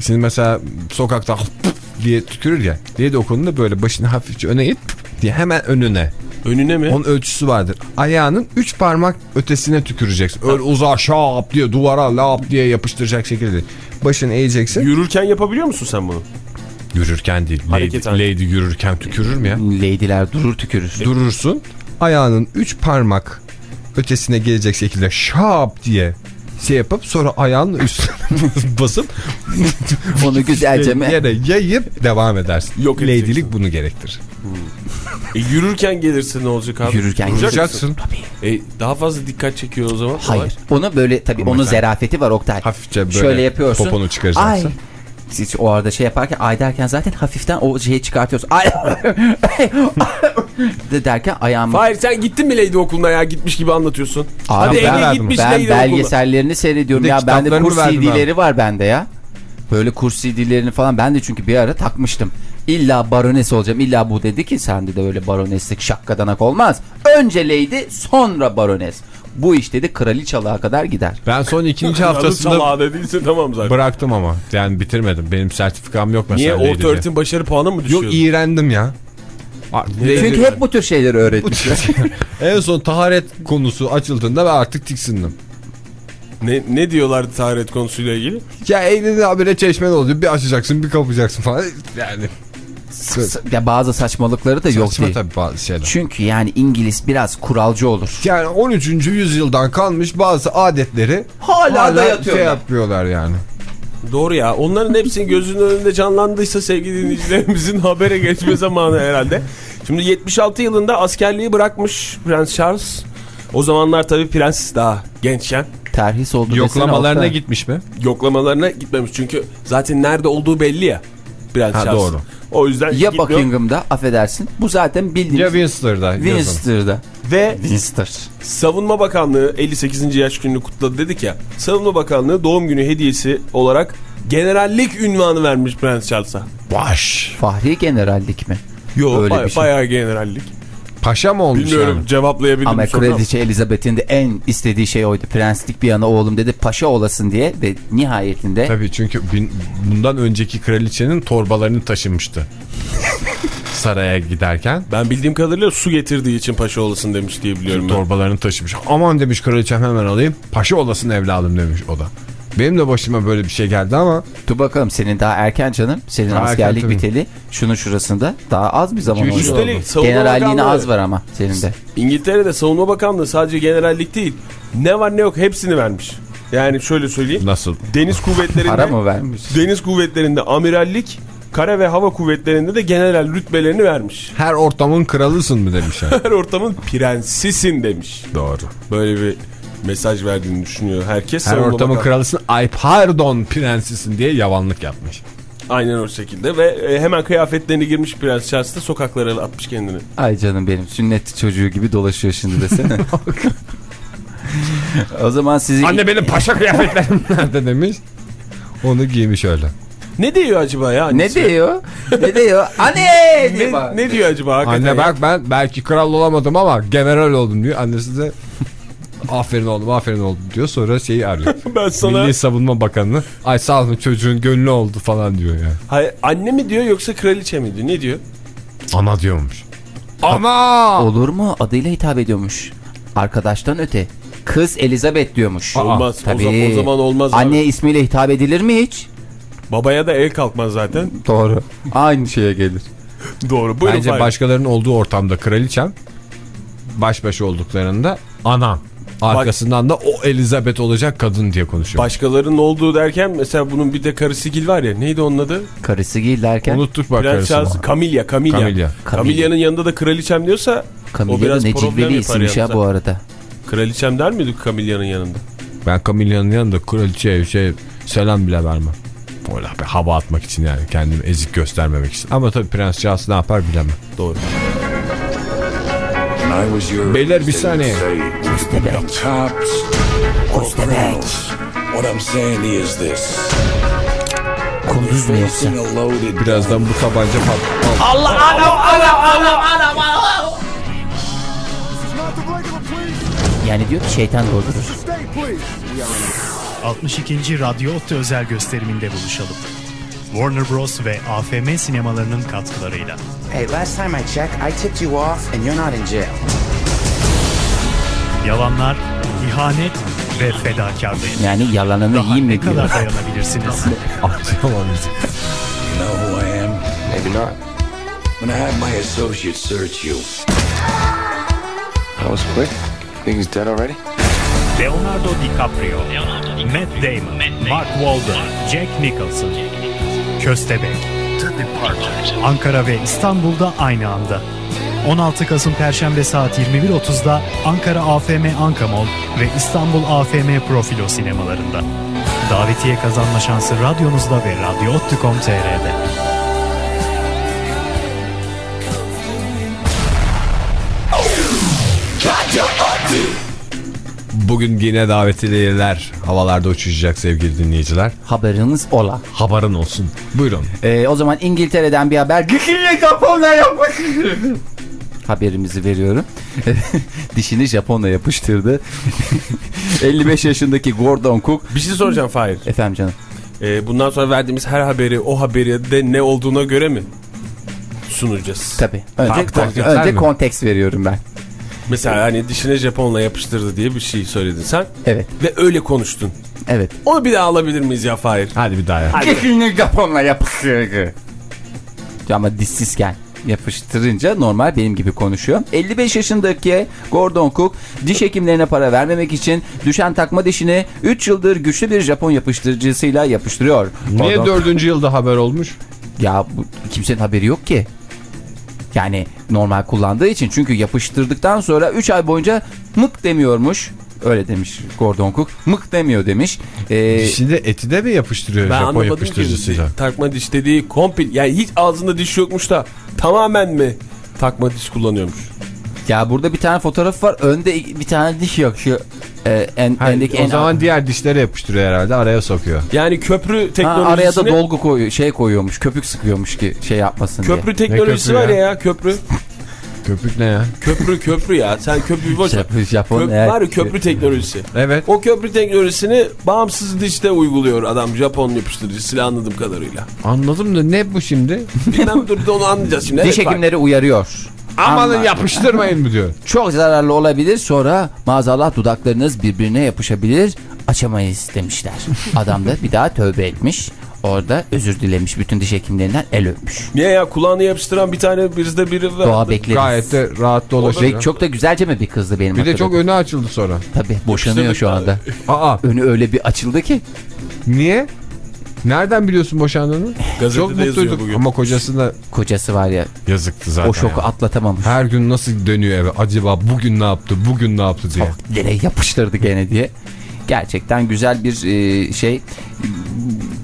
[SPEAKER 1] Şimdi mesela sokakta <laughs> diye tükürür ya. Lady okulunda böyle başını hafifçe öne it diye hemen önüne.
[SPEAKER 4] Önüne mi?
[SPEAKER 1] Onun ölçüsü vardır. Ayağının 3 parmak ötesine tüküreceksin. Öyle uzağa şap diye duvara lap diye yapıştıracak şekilde. Başını eğeceksin.
[SPEAKER 4] Yürürken yapabiliyor musun sen bunu?
[SPEAKER 1] Yürürken değil. Lady,
[SPEAKER 4] Hareket halinde.
[SPEAKER 1] lady yürürken tükürür mü ya?
[SPEAKER 5] Lady'ler durur tükürür.
[SPEAKER 1] Durursun. Ayağının 3 parmak ötesine gelecek şekilde şap diye şey yapıp sonra ayağının üstüne <laughs> basıp
[SPEAKER 5] Onu güzelce mi?
[SPEAKER 1] yere yayıp devam edersin.
[SPEAKER 4] Yok.
[SPEAKER 1] Lady'lik bunu gerektirir.
[SPEAKER 4] E, yürürken gelirse ne olacak abi?
[SPEAKER 5] Yürürken
[SPEAKER 4] Duracak
[SPEAKER 1] Duracaksın.
[SPEAKER 4] mısın? E, daha fazla dikkat çekiyor o zaman.
[SPEAKER 5] Hayır. Onu böyle tabii
[SPEAKER 1] Ama
[SPEAKER 5] onun
[SPEAKER 1] sen
[SPEAKER 5] zerafeti var Oktay.
[SPEAKER 1] Hafifçe böyle
[SPEAKER 5] Şöyle yapıyorsun.
[SPEAKER 1] poponu çıkaracaksın.
[SPEAKER 5] Ay. Siz o arada şey yaparken ay derken zaten hafiften o şeyi çıkartıyorsun. Ay. <laughs> de derken ayağım.
[SPEAKER 4] Hayır sen gittin mi Lady okuluna ya gitmiş gibi anlatıyorsun.
[SPEAKER 5] Abi
[SPEAKER 4] Hadi
[SPEAKER 1] ben
[SPEAKER 4] gitmiş
[SPEAKER 5] ben
[SPEAKER 4] Lady okuluna.
[SPEAKER 5] belgesellerini seyrediyorum ya. Bende kurs CD'leri var bende ya. Böyle kurs CD'lerini falan ben de çünkü bir ara takmıştım. İlla barones olacağım. İlla bu dedi ki sende de öyle baroneslik şakkadanak olmaz. Önce lady sonra barones. Bu iş dedi kraliçalığa kadar gider.
[SPEAKER 1] Ben son ikinci <laughs> haftasında
[SPEAKER 4] dediyse tamam zaten.
[SPEAKER 1] bıraktım ama. Yani bitirmedim. Benim sertifikam yok mesela.
[SPEAKER 4] Niye
[SPEAKER 1] Lady'de.
[SPEAKER 4] orta öğretim başarı puanı mı düşüyor?
[SPEAKER 1] Yok iğrendim ya. A-
[SPEAKER 5] Çünkü hep bu tür şeyleri öğretmiş. <laughs>
[SPEAKER 1] en son taharet konusu açıldığında ben artık tiksindim.
[SPEAKER 4] Ne, ne diyorlardı taharet konusuyla ilgili?
[SPEAKER 1] Ya elinde habire çeşmen oluyor. Bir açacaksın bir kapacaksın falan. Yani
[SPEAKER 5] ya bazı saçmalıkları da yok
[SPEAKER 1] saçma
[SPEAKER 5] değil.
[SPEAKER 1] tabii bazı şeyler.
[SPEAKER 5] Çünkü yani İngiliz biraz kuralcı olur.
[SPEAKER 1] Yani 13. yüzyıldan kalmış bazı adetleri
[SPEAKER 5] Hala da
[SPEAKER 1] şey
[SPEAKER 5] yatıyorlar.
[SPEAKER 1] yapmıyorlar yani.
[SPEAKER 4] Doğru ya. Onların hepsinin gözünün önünde canlandıysa sevgili dinleyicilerimizin <laughs> habere geçme zamanı herhalde. Şimdi 76 yılında askerliği bırakmış Prens Charles. O zamanlar tabii prens daha gençken
[SPEAKER 5] Terhis oldu desene
[SPEAKER 1] Yoklamalarına
[SPEAKER 5] Oktay.
[SPEAKER 1] gitmiş mi?
[SPEAKER 4] yoklamalarına gitmemiş. Çünkü zaten nerede olduğu belli ya. Prens
[SPEAKER 1] Ha,
[SPEAKER 4] Charles.
[SPEAKER 1] doğru.
[SPEAKER 4] O yüzden
[SPEAKER 5] Ya
[SPEAKER 4] gitmiyor.
[SPEAKER 5] Buckingham'da affedersin. Bu zaten bildiğiniz.
[SPEAKER 1] Ya Winster'da.
[SPEAKER 5] Winster'da.
[SPEAKER 4] Ve
[SPEAKER 5] Winster.
[SPEAKER 4] Savunma Bakanlığı 58. yaş gününü kutladı dedik ya. Savunma Bakanlığı doğum günü hediyesi olarak generallik ünvanı vermiş Prens Charles'a.
[SPEAKER 1] Baş.
[SPEAKER 5] Fahri generallik mi?
[SPEAKER 4] Yok baya-
[SPEAKER 5] şey.
[SPEAKER 4] bayağı generallik.
[SPEAKER 1] Paşa mı olmuş
[SPEAKER 4] Bilmiyorum
[SPEAKER 1] yani?
[SPEAKER 4] cevaplayabildim
[SPEAKER 5] Ama kraliçe Elizabeth'in de en istediği şey oydu. Prenslik bir yana oğlum dedi paşa olasın diye ve nihayetinde
[SPEAKER 1] Tabii çünkü bin- bundan önceki kraliçenin torbalarını taşımıştı. <laughs> Saraya giderken
[SPEAKER 4] Ben bildiğim kadarıyla su getirdiği için paşa olasın demiş diye biliyorum
[SPEAKER 1] torbalarını taşımış. Aman demiş kraliçem hemen alayım. Paşa olasın evladım demiş o da. Benim de başıma böyle bir şey geldi ama
[SPEAKER 5] dur bakalım senin daha erken canım. Senin
[SPEAKER 1] Daha erken
[SPEAKER 5] askerlik
[SPEAKER 1] tabii.
[SPEAKER 5] biteli. Şunun şurasında daha az bir zaman oldu.
[SPEAKER 4] Üstelik savunma
[SPEAKER 5] Generalliğine
[SPEAKER 4] bakanlığı-
[SPEAKER 5] az var ama senin de.
[SPEAKER 4] İngiltere'de savunma bakanlığı sadece generallik değil. Ne var ne yok hepsini vermiş. Yani şöyle söyleyeyim.
[SPEAKER 1] nasıl?
[SPEAKER 4] Deniz kuvvetlerinde
[SPEAKER 5] Para mı vermiş?
[SPEAKER 4] deniz kuvvetlerinde amirallik, kara ve hava kuvvetlerinde de general rütbelerini vermiş.
[SPEAKER 1] Her ortamın kralısın mı demiş yani. <laughs>
[SPEAKER 4] Her ortamın prensisin demiş.
[SPEAKER 1] Doğru.
[SPEAKER 4] Böyle bir mesaj verdiğini düşünüyor herkes.
[SPEAKER 1] Her ortamın kralısın. Ay pardon prensisin diye yavanlık yapmış.
[SPEAKER 4] Aynen o şekilde ve e, hemen kıyafetlerini girmiş Prens Charles da sokaklara atmış kendini.
[SPEAKER 5] Ay canım benim sünnet çocuğu gibi dolaşıyor şimdi desene. <laughs> o zaman sizi
[SPEAKER 1] Anne benim paşa kıyafetlerim <laughs> nerede demiş. Onu giymiş öyle.
[SPEAKER 4] Ne diyor acaba ya?
[SPEAKER 5] ne
[SPEAKER 4] annesi?
[SPEAKER 5] diyor? ne diyor? Anne <laughs>
[SPEAKER 4] Ne, ne diyor acaba?
[SPEAKER 1] Anne
[SPEAKER 4] ya?
[SPEAKER 1] bak ben belki kral olamadım ama general oldum diyor. Annesi de aferin oğlum aferin oğlum diyor. Sonra şeyi arıyor. <laughs>
[SPEAKER 4] Ben sana
[SPEAKER 1] Milli Savunma Bakanı ay sağ olun çocuğun gönlü oldu falan diyor yani.
[SPEAKER 4] Hayır, anne mi diyor yoksa kraliçe mi diyor? Ne diyor?
[SPEAKER 1] Ana diyormuş. Ana!
[SPEAKER 5] Olur mu? Adıyla hitap ediyormuş. Arkadaştan öte. Kız Elizabeth diyormuş.
[SPEAKER 4] Olmaz. O,
[SPEAKER 5] Tabii.
[SPEAKER 4] zaman, o zaman olmaz. abi.
[SPEAKER 5] Anne ismiyle hitap edilir mi hiç?
[SPEAKER 4] Babaya da el kalkmaz zaten.
[SPEAKER 5] Doğru. Aynı şeye gelir. <laughs>
[SPEAKER 4] Doğru. Buyurun
[SPEAKER 1] Bence
[SPEAKER 4] Fahir.
[SPEAKER 1] başkalarının olduğu ortamda kraliçem baş başa olduklarında anam. Arkasından da o Elizabeth olacak kadın diye konuşuyor.
[SPEAKER 4] Başkalarının olduğu derken mesela bunun bir de karısigil var ya. Neydi onun adı?
[SPEAKER 5] Karısı gil derken
[SPEAKER 1] Unuttuk bak
[SPEAKER 4] Prens
[SPEAKER 1] karısını.
[SPEAKER 4] Charles. Camilla. Camilla.
[SPEAKER 1] Camilla.
[SPEAKER 4] Camilla'nın yanında da kraliçem diyorsa o
[SPEAKER 5] Camilla'da
[SPEAKER 4] biraz
[SPEAKER 5] ne
[SPEAKER 4] problem
[SPEAKER 5] cilveli
[SPEAKER 4] yapar
[SPEAKER 5] isimmiş ya
[SPEAKER 4] yalnız
[SPEAKER 5] bu
[SPEAKER 4] ha.
[SPEAKER 5] arada.
[SPEAKER 4] Kraliçem der miydik Camilla'nın yanında?
[SPEAKER 1] Ben Camilla'nın yanında kraliçeye şey selam bile vermem. Öyle bir hava atmak için yani kendimi ezik göstermemek için. Ama tabii Prens Charles ne yapar bilemem.
[SPEAKER 4] Doğru.
[SPEAKER 1] Beyler bir saniye.
[SPEAKER 5] Köstebek.
[SPEAKER 6] Cops or criminals. What I'm saying is this.
[SPEAKER 5] Kunduz mu yoksa?
[SPEAKER 1] Birazdan bu tabanca pat.
[SPEAKER 5] Yani diyor ki şeytan doldurur.
[SPEAKER 7] 62. Radyo Otto özel gösteriminde buluşalım. Warner Bros. ve AFM sinemalarının katkılarıyla.
[SPEAKER 8] Hey, last time I checked, I tipped you off and you're not in jail.
[SPEAKER 7] Yalanlar, ihanet ve fedakarlık.
[SPEAKER 5] Yani yalanını
[SPEAKER 7] Daha ne
[SPEAKER 5] mi diyor.
[SPEAKER 7] kadar dayanabilirsiniz? <laughs>
[SPEAKER 6] You know who I am?
[SPEAKER 3] Maybe not.
[SPEAKER 6] When I had my associates search you,
[SPEAKER 3] That was quick. Think he's dead already?
[SPEAKER 7] Leonardo DiCaprio, Matt Damon, Mark Wahlberg, Jack Nicholson, Köstebek, Ankara ve İstanbul'da aynı anda. 16 Kasım Perşembe saat 21.30'da Ankara AFM Ankamol ve İstanbul AFM Profilo sinemalarında. Davetiye kazanma şansı radyonuzda ve radyo.com.tr'de.
[SPEAKER 1] Bugün yine davetliler havalarda uçuşacak sevgili dinleyiciler.
[SPEAKER 5] Haberiniz ola.
[SPEAKER 1] Haberin olsun. Buyurun.
[SPEAKER 5] Ee, o zaman İngiltere'den bir haber. Dişini Japonla yapmış. Haberimizi veriyorum. <laughs> Dişini Japonla yapıştırdı. <laughs> 55 yaşındaki Gordon Cook.
[SPEAKER 4] Bir şey soracağım Fahir.
[SPEAKER 5] Efendim canım.
[SPEAKER 4] Ee, bundan sonra verdiğimiz her haberi o haberi de ne olduğuna göre mi sunacağız?
[SPEAKER 5] Tabii. Önce, kon-
[SPEAKER 1] hareketler
[SPEAKER 5] önce
[SPEAKER 1] mi?
[SPEAKER 5] konteks veriyorum ben.
[SPEAKER 4] Mesela hani dişine Japonla yapıştırdı diye bir şey söyledin sen.
[SPEAKER 5] Evet.
[SPEAKER 4] Ve öyle konuştun.
[SPEAKER 5] Evet.
[SPEAKER 4] Onu bir daha alabilir miyiz ya Fahir?
[SPEAKER 1] Hadi bir daha yap.
[SPEAKER 5] Dişini Japonla yapıştırdı. Ama dişsizken yapıştırınca normal benim gibi konuşuyor. 55 yaşındaki Gordon Cook diş hekimlerine para vermemek için düşen takma dişini 3 yıldır güçlü bir Japon yapıştırıcısıyla yapıştırıyor.
[SPEAKER 1] Niye
[SPEAKER 5] Gordon-
[SPEAKER 1] dördüncü yılda haber olmuş?
[SPEAKER 5] Ya bu, kimsenin haberi yok ki. Yani normal kullandığı için çünkü yapıştırdıktan sonra 3 ay boyunca mık demiyormuş. Öyle demiş Gordon Cook. Mık demiyor demiş. Ee,
[SPEAKER 1] Şimdi eti de mi yapıştırıyor
[SPEAKER 4] Ben
[SPEAKER 1] Japon yapıştırıcısıyla?
[SPEAKER 4] Takma diş dediği komple yani hiç ağzında diş yokmuş da tamamen mi takma diş kullanıyormuş?
[SPEAKER 5] ya burada bir tane fotoğraf var. Önde bir tane diş yok. Şu e, en,
[SPEAKER 1] Ha,
[SPEAKER 5] öndeki
[SPEAKER 1] o
[SPEAKER 5] en
[SPEAKER 1] zaman diğer dişlere yapıştırıyor herhalde araya sokuyor.
[SPEAKER 4] Yani köprü
[SPEAKER 5] ha,
[SPEAKER 4] teknolojisini
[SPEAKER 5] araya da dolgu koyuyor, şey koyuyormuş. Köpük sıkıyormuş ki şey yapmasın diye.
[SPEAKER 4] köprü teknolojisi
[SPEAKER 1] köprü
[SPEAKER 4] var ya?
[SPEAKER 1] ya?
[SPEAKER 4] köprü. <laughs>
[SPEAKER 1] Köpük ne ya?
[SPEAKER 4] Köprü köprü ya. Sen köprüyü boş ver.
[SPEAKER 5] Japon,
[SPEAKER 4] Köprü
[SPEAKER 5] eğer-
[SPEAKER 4] var ya köprü teknolojisi.
[SPEAKER 1] Evet.
[SPEAKER 4] O köprü teknolojisini bağımsız dişte uyguluyor adam Japon yapıştırıcısıyla anladığım kadarıyla.
[SPEAKER 1] Anladım da ne bu şimdi?
[SPEAKER 4] Bilmem dur da onu anlayacağız şimdi.
[SPEAKER 5] Diş
[SPEAKER 4] Evet, bak.
[SPEAKER 5] hekimleri uyarıyor.
[SPEAKER 1] Amanın
[SPEAKER 5] Ama-
[SPEAKER 1] yapıştırmayın mı diyor. <laughs>
[SPEAKER 5] Çok zararlı olabilir. Sonra maazallah dudaklarınız birbirine yapışabilir. Açamayız demişler. <laughs> Adam da bir daha tövbe etmiş. Orada özür dilemiş bütün diş hekimlerinden el öpmüş.
[SPEAKER 4] Niye ya kulağını yapıştıran bir tane bizde biri var.
[SPEAKER 5] Doğa bekleriz.
[SPEAKER 1] Gayet de rahat dolaşıyor.
[SPEAKER 5] Ve çok da güzelce mi bir kızdı benim
[SPEAKER 1] Bir de çok önü açıldı sonra.
[SPEAKER 5] Tabii boşanıyor şu anda.
[SPEAKER 1] Aa
[SPEAKER 5] Önü öyle bir açıldı ki.
[SPEAKER 1] niye? Nereden biliyorsun boşandığını?
[SPEAKER 4] Gazetede
[SPEAKER 1] çok mutluyduk
[SPEAKER 4] bugün.
[SPEAKER 1] ama kocasına
[SPEAKER 5] Kocası var ya
[SPEAKER 1] yazıktı zaten.
[SPEAKER 5] o şoku
[SPEAKER 1] ya.
[SPEAKER 5] atlatamamış.
[SPEAKER 1] Her gün nasıl dönüyor eve? Acaba bugün ne yaptı? Bugün ne yaptı diye.
[SPEAKER 5] Nereye yapıştırdı gene diye. Gerçekten güzel bir e, şey.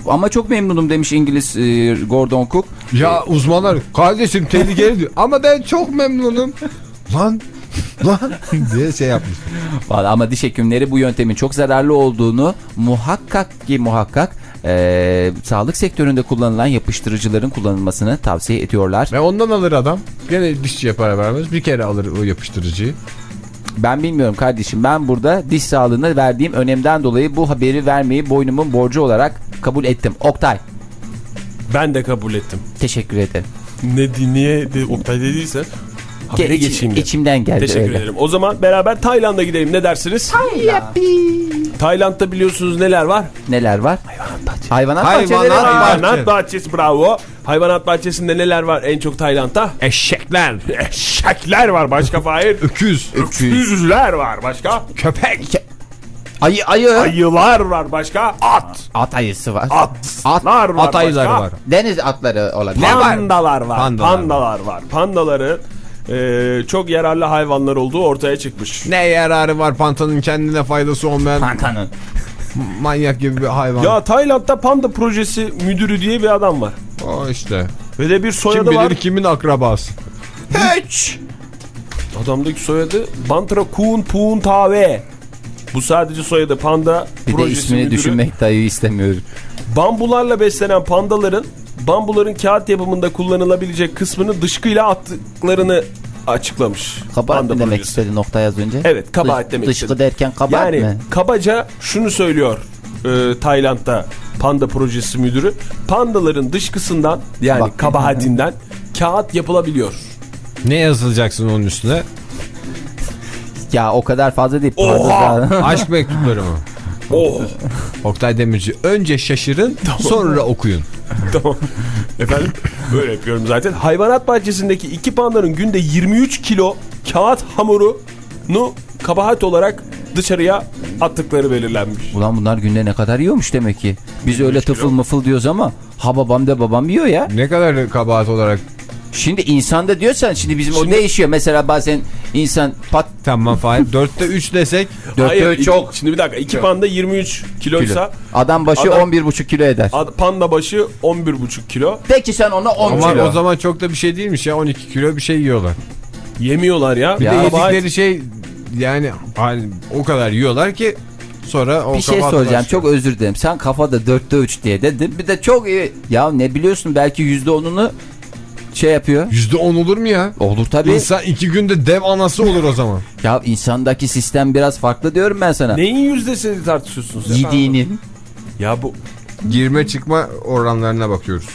[SPEAKER 5] Ama çok memnunum demiş İngiliz e, Gordon Cook.
[SPEAKER 1] Ya uzmanlar kardeşim tehlikeli diyor. Ama ben çok memnunum. Lan lan diye şey yapmış.
[SPEAKER 5] Vallahi Ama diş hekimleri bu yöntemin çok zararlı olduğunu muhakkak ki muhakkak e, sağlık sektöründe kullanılan yapıştırıcıların kullanılmasını tavsiye ediyorlar.
[SPEAKER 1] Ve ondan alır adam. Gene dişçiye para vermez. Bir kere alır o yapıştırıcıyı.
[SPEAKER 5] Ben bilmiyorum kardeşim ben burada diş sağlığına verdiğim önemden dolayı bu haberi vermeyi boynumun borcu olarak kabul ettim. Oktay
[SPEAKER 4] Ben de kabul ettim.
[SPEAKER 5] teşekkür ederim.
[SPEAKER 4] Ne niye de, Oktay dediyse habere
[SPEAKER 5] içim-
[SPEAKER 4] geçeyim.
[SPEAKER 5] içimden geldi
[SPEAKER 4] Teşekkür
[SPEAKER 5] öyle.
[SPEAKER 4] ederim. O zaman beraber Tayland'a gidelim. Ne dersiniz? Tayland'da biliyorsunuz neler var?
[SPEAKER 5] Neler var? Hayvanat,
[SPEAKER 1] Hayvanat
[SPEAKER 5] bahçeleri var.
[SPEAKER 4] Hayvanat bahçesi bravo. Hayvanat bahçesinde neler var en çok Tayland'da?
[SPEAKER 1] Eşekler.
[SPEAKER 4] Eşekler var başka Fahir.
[SPEAKER 1] Öküz.
[SPEAKER 4] Öküzler var başka.
[SPEAKER 1] Köpek.
[SPEAKER 5] Ayı ayı.
[SPEAKER 4] Ayılar var başka. At.
[SPEAKER 5] At ayısı var.
[SPEAKER 4] Atlar var
[SPEAKER 1] At ayıları
[SPEAKER 4] başka.
[SPEAKER 1] var.
[SPEAKER 5] Deniz atları olabilir.
[SPEAKER 1] Var?
[SPEAKER 4] Pandalar var.
[SPEAKER 1] Pandalar
[SPEAKER 4] Pandalar, var. Pandaları e, çok yararlı hayvanlar olduğu ortaya çıkmış.
[SPEAKER 1] Ne yararı var pantanın kendine faydası olmayan
[SPEAKER 5] Pantanın.
[SPEAKER 1] manyak gibi bir hayvan.
[SPEAKER 4] Ya Tayland'da panda projesi müdürü diye bir adam var.
[SPEAKER 1] O işte.
[SPEAKER 4] Ve de bir
[SPEAKER 1] Kim
[SPEAKER 4] soyadı
[SPEAKER 1] bilir
[SPEAKER 4] var.
[SPEAKER 1] kimin akrabası.
[SPEAKER 5] Hiç.
[SPEAKER 4] Adamdaki soyadı Bantra Kuun Puun Tave. Bu sadece soyadı panda
[SPEAKER 5] Bir de
[SPEAKER 4] projesi
[SPEAKER 5] ismini
[SPEAKER 4] müdürü.
[SPEAKER 5] düşünmek dahi istemiyorum.
[SPEAKER 4] Bambularla beslenen pandaların bambuların kağıt yapımında kullanılabilecek kısmını dışkıyla attıklarını açıklamış.
[SPEAKER 5] Kabahat
[SPEAKER 4] Panda
[SPEAKER 5] mı demek
[SPEAKER 4] projesi.
[SPEAKER 5] istedi nokta az önce?
[SPEAKER 4] Evet, kabahat
[SPEAKER 5] Dış-
[SPEAKER 4] demek
[SPEAKER 5] Dışkı
[SPEAKER 4] istedim.
[SPEAKER 5] derken kabahat
[SPEAKER 4] Yani
[SPEAKER 5] mı?
[SPEAKER 4] kabaca şunu söylüyor e, Tayland'da Panda projesi müdürü. Pandaların dışkısından yani
[SPEAKER 5] Bak.
[SPEAKER 4] kabahatinden kağıt yapılabiliyor.
[SPEAKER 1] Ne yazılacaksın onun üstüne?
[SPEAKER 5] Ya o kadar fazla değil.
[SPEAKER 4] Oha! <laughs>
[SPEAKER 1] Aşk mektupları mı?
[SPEAKER 4] Oh
[SPEAKER 1] Oktay Demirci önce şaşırın sonra okuyun. <laughs>
[SPEAKER 4] tamam. Efendim böyle yapıyorum zaten. Hayvanat bahçesindeki iki pandanın günde 23 kilo kağıt hamurunu kabahat olarak dışarıya attıkları belirlenmiş.
[SPEAKER 5] Ulan bunlar günde ne kadar yiyormuş demek ki. Biz öyle tıfıl mıfıl diyoruz ama ha babam da babam yiyor ya.
[SPEAKER 1] Ne kadar kabahat olarak
[SPEAKER 5] Şimdi insanda diyorsan şimdi bizim o değişiyor. Mesela bazen insan pat
[SPEAKER 1] tamam Fahir. <laughs> Dörtte üç desek
[SPEAKER 5] dörtte
[SPEAKER 4] Hayır,
[SPEAKER 5] üç
[SPEAKER 4] iki-
[SPEAKER 5] çok
[SPEAKER 4] Şimdi bir dakika iki panda 23 kiloysa
[SPEAKER 5] kilo. Adam başı
[SPEAKER 4] Adam-
[SPEAKER 5] 11,5 kilo eder.
[SPEAKER 4] ad- panda başı 11,5 kilo.
[SPEAKER 5] Peki sen ona 10
[SPEAKER 1] ama
[SPEAKER 5] kilo.
[SPEAKER 1] o zaman çok da bir şey değilmiş ya 12 kilo bir şey yiyorlar.
[SPEAKER 4] Yemiyorlar ya.
[SPEAKER 1] Bir
[SPEAKER 5] Ya.
[SPEAKER 1] de yedikleri şey yani hani o kadar yiyorlar ki sonra o
[SPEAKER 5] bir şey soracağım çok özür dilerim. Sen kafada dörtte üç diye dedin. Bir de çok iyi. Ya ne biliyorsun belki yüzde onunu şey yapıyor.
[SPEAKER 1] Yüzde on olur mu ya?
[SPEAKER 5] Olur tabii.
[SPEAKER 1] İnsan iki günde dev anası olur o zaman. <laughs>
[SPEAKER 5] Ya insandaki sistem biraz farklı diyorum ben sana.
[SPEAKER 4] Neyin yüzdesini tartışıyorsunuz?
[SPEAKER 5] Yediğinin.
[SPEAKER 4] Ya bu
[SPEAKER 1] Girme çıkma oranlarına bakıyoruz.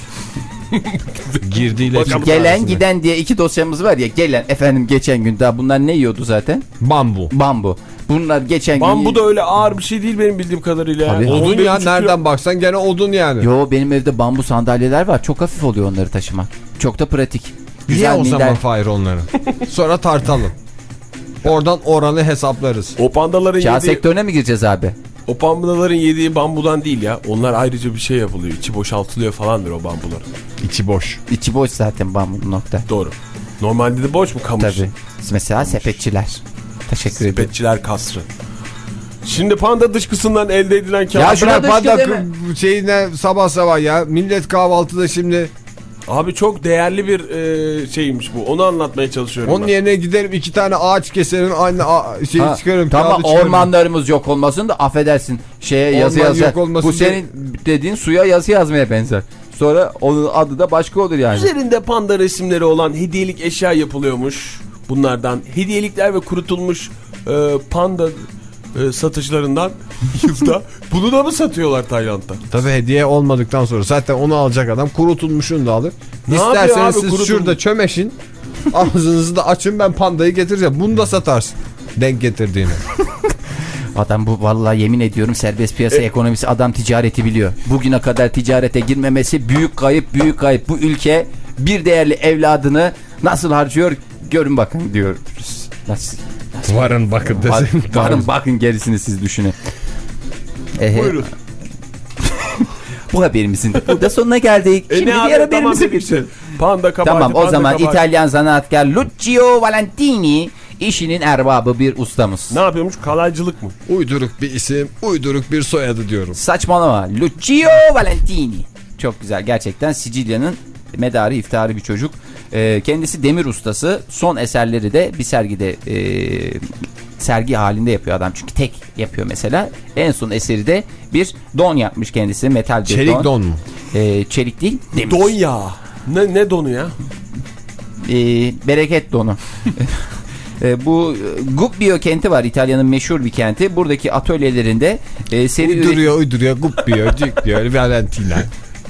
[SPEAKER 1] <laughs> Girdiğiyle çıkma
[SPEAKER 5] Gelen
[SPEAKER 1] arasında.
[SPEAKER 5] giden diye iki dosyamız var ya. Gelen efendim geçen gün daha bunlar ne yiyordu zaten?
[SPEAKER 1] Bambu.
[SPEAKER 5] Bambu. Bunlar geçen gün...
[SPEAKER 4] bambu da öyle ağır bir şey değil benim bildiğim kadarıyla.
[SPEAKER 5] Tabii.
[SPEAKER 1] Odun
[SPEAKER 4] 11,5
[SPEAKER 1] ya nereden baksan gene odun yani.
[SPEAKER 5] Yo benim evde bambu sandalyeler var. Çok hafif oluyor onları taşımak. Çok da pratik.
[SPEAKER 1] Niye
[SPEAKER 5] Güzel
[SPEAKER 1] o
[SPEAKER 5] minder.
[SPEAKER 1] zaman Fahir onları? Sonra tartalım. Oradan oranı hesaplarız.
[SPEAKER 4] O pandaların
[SPEAKER 5] Kağıt
[SPEAKER 4] yediği,
[SPEAKER 5] sektörüne mi gireceğiz abi?
[SPEAKER 4] o pandaların yediği bambudan değil ya. Onlar ayrıca bir şey yapılıyor. İçi boşaltılıyor falandır o bambuların.
[SPEAKER 1] İçi boş.
[SPEAKER 5] İçi boş zaten bambunun nokta.
[SPEAKER 4] Doğru. Normalde de boş mu kamış?
[SPEAKER 5] Tabii. Mesela sepetçiler. Teşekkür ederim.
[SPEAKER 4] Sepetçiler kasrı. Şimdi panda dışkısından elde edilen kağıt.
[SPEAKER 5] Ya şuna
[SPEAKER 1] panda şeyine sabah sabah ya. Millet kahvaltıda şimdi.
[SPEAKER 4] Abi çok değerli bir e, şeymiş bu. Onu anlatmaya çalışıyorum
[SPEAKER 1] Onun
[SPEAKER 4] ben.
[SPEAKER 1] yerine giderim iki tane ağaç keserim. Aynı şeyi
[SPEAKER 5] Ha,
[SPEAKER 1] çıkarım.
[SPEAKER 5] tamam ormanlarımız yok olmasın da affedersin şeye yazı
[SPEAKER 1] Orman
[SPEAKER 5] yazar.
[SPEAKER 1] yok olmasın
[SPEAKER 5] Bu senin dediğin suya yazı yazmaya benzer. Sonra onun adı da başka olur yani.
[SPEAKER 4] Üzerinde panda resimleri olan hediyelik eşya yapılıyormuş. Bunlardan hediyelikler ve kurutulmuş e, panda e, satışlarından <laughs> yılda. Bunu da mı satıyorlar Tayland'da?
[SPEAKER 1] Tabii hediye olmadıktan sonra zaten onu alacak adam kurutulmuşunu da alır.
[SPEAKER 4] Ne
[SPEAKER 1] İsterseniz
[SPEAKER 4] abi
[SPEAKER 1] siz
[SPEAKER 4] kurutulmuş?
[SPEAKER 1] şurada çömeşin. Ağzınızı da açın ben pandayı getireceğim. Bunu da satarsın. Denk getirdiğini. <laughs>
[SPEAKER 5] Adam bu vallahi yemin ediyorum serbest piyasa ekonomisi adam ticareti biliyor. Bugüne kadar ticarete girmemesi büyük kayıp büyük kayıp. Bu ülke bir değerli evladını nasıl harcıyor görün bakın diyoruz. Nasıl?
[SPEAKER 1] Varın bakın
[SPEAKER 5] Var-
[SPEAKER 1] desin.
[SPEAKER 5] varın bakın gerisini siz düşünün. Ehe,
[SPEAKER 4] Buyurun. <laughs>
[SPEAKER 5] bu haberimizin burada sonuna geldik.
[SPEAKER 4] E
[SPEAKER 5] Şimdi diğer
[SPEAKER 4] abi, tamam
[SPEAKER 5] haberimize
[SPEAKER 4] dedik
[SPEAKER 5] geçelim.
[SPEAKER 4] Panda kabahati,
[SPEAKER 5] Tamam o zaman
[SPEAKER 4] kabahati.
[SPEAKER 5] İtalyan zanaatkar Lucio Valentini işinin erbabı bir ustamız.
[SPEAKER 4] Ne yapıyormuş? Kalaycılık mı?
[SPEAKER 1] Uyduruk bir isim, uyduruk bir soyadı diyorum.
[SPEAKER 5] Saçmalama. Lucio Valentini. Çok güzel. Gerçekten Sicilya'nın medarı iftiharı bir çocuk. Ee, kendisi demir ustası. Son eserleri de bir sergide e, sergi halinde yapıyor adam. Çünkü tek yapıyor mesela. En son eseri de bir don yapmış kendisi. Metal bir
[SPEAKER 1] Çelik don mu?
[SPEAKER 5] Ee, çelik değil. Demir.
[SPEAKER 4] Don ya. Ne, ne donu ya?
[SPEAKER 5] Ee, bereket donu. <laughs> Ee, bu e, Gubbio kenti var İtalya'nın meşhur bir kenti. Buradaki atölyelerinde e, seri
[SPEAKER 1] Uyduruyor, uyduruyor, cik diyor, Valentina.